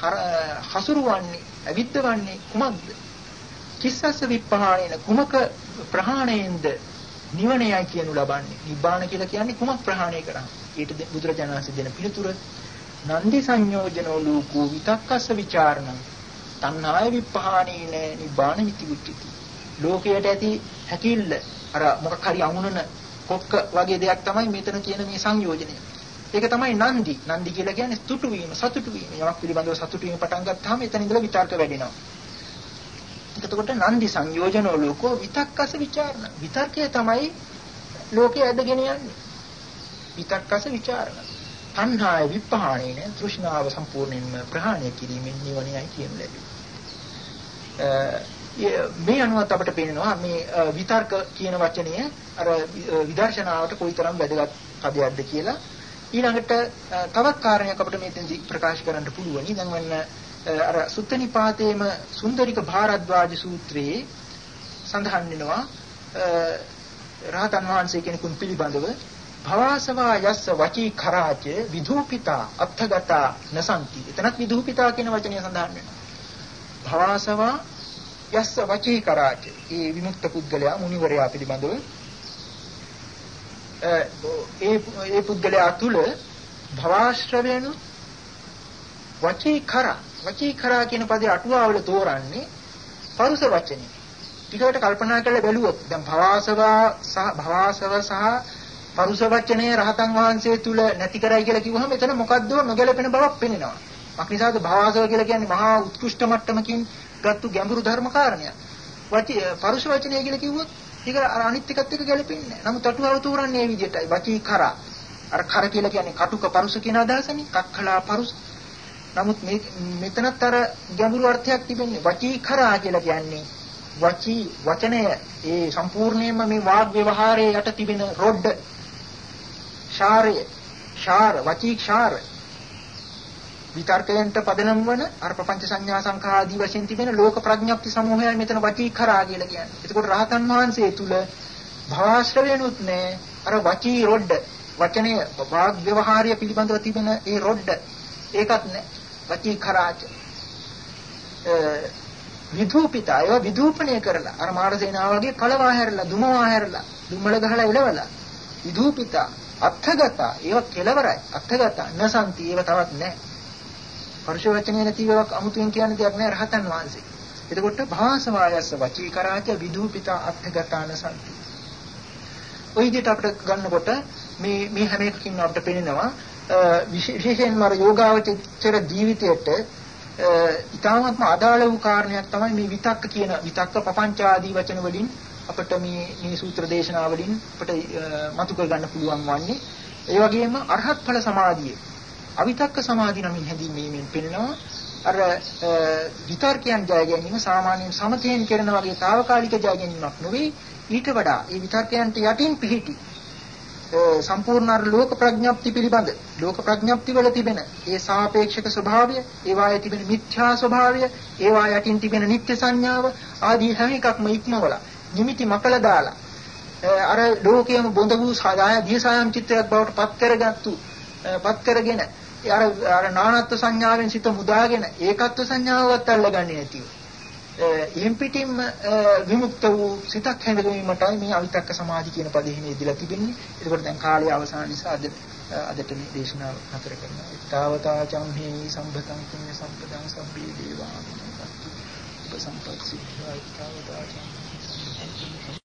හසුරුවන්නේ අවිද්දවන්නේ කුමක්ද? කිස්සස්ස විප්පහානීන කුමක ප්‍රහාණයෙන්ද නිවනයයි කියනු ලබන්නේ? නිබ්බාණ කියලා කියන්නේ කුමක් ප්‍රහාණය කරන්නේ ඊට බුදුරජාණන් වහන්සේ දෙන පිළිතුර නන්දි සංයෝජනෝ ලෝකෝ විතක්කස්ස ਵਿਚාරණං තණ්හාය විපහාණී නේ නිබාන විතිවිච්චති ලෝකයට ඇති හැකිල්ල අර මොකක් හරි අමුණන කොක්ක වගේ දෙයක් තමයි මෙතන කියන මේ සංයෝජනය. ඒක තමයි නන්දි. නන්දි කියලා කියන්නේ සතුටු වීම සතුටු වීම. යමක් පිළිබඳව සතුටු වීම පටන් ගත්තාම එතන ඉඳලා විතර්ක වැඩෙනවා. එතකොට නන්දි සංයෝජනෝ ලෝකෝ විතක්කස්ස ਵਿਚාරණ විතර්කය තමයි ලෝකයේ ඇදගෙන යන්නේ. විතක්කස ਵਿਚාරණ තණ්හාය විපහාණයෙන් තෘෂ්ණාව සම්පූර්ණයෙන්ම ප්‍රහාණය කිරීමෙන් නිවනයි කියන ලැබෙන්නේ. මේ අනුවත් අපිට පේනවා මේ විතර්ක කියන වචනය අර විදර්ශනාවට කොයිතරම් වැදගත් පදයක්ද කියලා. ඊළඟට තවත් කාරණයක් අපිට මේකෙන්දි ප්‍රකාශ කරන්න පුළුවනි. දැන් වන්න අර සුත්තනිපාතේම සුන්දරික භාරද්වාජ සූත්‍රයේ සඳහන් වෙනවා රහතන් වහන්සේ කෙනෙකුන් පිළිබඳව භවාසවා යස්ස වචී කරාච විධූපිතා අත්ථගතා නසන්ති. එතනත් විධූපිතා කියන වචනය සඳහන් වෙනවා. භවාසවා යස්ස වචී කරාච. ඒ විමුක්ත පුද්ගලයා මුනිවරයා පිළිබඳව ඒ ඒ පුද්ගලයා තුල භවආශ්‍රවයන් වචී කර වචී කරා කියන පදේ අටුවාවල තෝරන්නේ පරුස වචනේ. ටිකට කල්පනා කරලා බැලුවොත් දැන් භවආසව සහ භවආසව සහ පරුස වචනේ රහතන් වහන්සේ තුල නැති කරයි කියලා කිව්වහම එතන මොකද්ද නොගැලපෙන බවක් පෙනෙනවා. මක්නිසාද භවආසව කියලා කියන්නේ මහා උත්කෘෂ්ඨ මට්ටමකින් ගත්තු ගැඹුරු ධර්ම කාරණයක්. වචී පරුස වචනේ කියලා කිව්වොත් ඒක අනිත් එකත් එක්ක ගැලපෙන්නේ නැහැ. නමුත් අටුවාව තෝරන්නේ මේ විදිහටයි. වචී කරා. අර කර කියලා කියන්නේ කටුක පරුස කියන අදහසනේ. කක්ඛලා පරුස. නමුත් මේ මෙතනත් අර ගැඹුරු අර්ථයක් තිබෙන්නේ. වචී කරා කියලා කියන්නේ වචී වචනය ඒ සම්පූර්ණයෙන්ම මේ වාග් ව්‍යවහාරයේ යට තිබෙන රොඩ් ශාරය ශාර වචී ශාර විතර්කයන්ට පදනම් වන අර ප්‍රපංච සංඥා සංඛා ආදී වශයෙන් තිබෙන ලෝක ප්‍රඥප්ති සමූහයයි මෙතන වචී කරා කියලා කියන්නේ. එතකොට රහතන් වහන්සේ තුල භවආශ්‍රවයනුත් නෑ. අර වචී රොඩ් වචනේ වාග් ව්‍යවහාරය පිළිබඳව තිබෙන ඒ රොඩ් ඒකත් නෑ. වචී කරාච විධූපිතා ඒවා විධූපණය කරලා. අර මාරසේනාව වගේ කලවා හැරලා දුමවා හැරලා දුම්මල ගහලා එලවලා විධූපිතා. අත්ථගත ඒවා කෙලවරයි. අත්ථගත නසන්ති ඒවා තවත් නැහැ පරුෂ වචනේ නැති ඒවාක් අමුතුවෙන් කියන්නේ දෙයක් නැහැ රහතන් වහන්සේ. එතකොට භාසවායස්ස වචී කරාච විදූපිතා අත්ථගතාන සම්පි ওই විදිහට අපිට ගන්නකොට මේ මේ හැම එකකින් අපිට පේනවා විශේෂයෙන්ම අර යෝගාවචර ජීවිතයට ඉතාමත්ම අදාළ වූ කාරණයක් තමයි මේ විතක්ක කියන විතක්ක පපංච ආදී වචන වලින් අපිට මේ මේ සූත්‍ර දේශනා වලින් අපිට මතු කර ගන්න පුළුවන් වන්නේ. ඒ වගේම අරහත් ඵල සමාධිය. අවිතක්ක සමාධි නමින් හැඳින්වීමෙන් පෙනෙනවා. අර විතර්කයන් ජය ගැනීම සාමාන්‍යයෙන් සමතයෙන් කරන වගේ తాවකාලික ජය ගැනීමක් නෙවෙයි. ඊට වඩා ඒ විතර්කයන්ට යටින් පිහිටි සම්පූර්ණ අර ලෝක ප්‍රඥප්ති පිළිබඳ ලෝක ප්‍රඥප්ති වල තිබෙන ඒ සාපේක්ෂක ස්වභාවය ඒවායේ තිබෙන මිත්‍යා ස්වභාවය ඒවා යටින් තිබෙන නිත්‍ය සංඥාව ආදී හැම එකක්ම ඉක්මවලා නිමිති මකලා දාලා අර ලෝකයේම බොඳ වූ සාදාය දියසායම් චිත්‍රයක් බවට පත් කරගත්තු පත් කරගෙන අර අර නානත්ව සංඥාවෙන් සිත මුදාගෙන ඒකත්ව සංඥාවවත් අල්ලගන්නේ නැතිව. එහෙන් පිටින්ම විමුක්ත වූ සිතක් හැඳගැනීමටයි මේ අවිතක්ක සමාධි කියන පදෙහි යෙදලා තිබෙන්නේ. ඒකට දැන් කාලය අවසන් නිසා අද අදට මේ දේශනාව නතර කරනවා. ඊතාවතා චම්හි සම්පතං පුඤ්ඤ සම්පතං සබ්බේ දේවානුපස්සී උපසම්පත් සිද්ධා ඊතාවතා චම්හි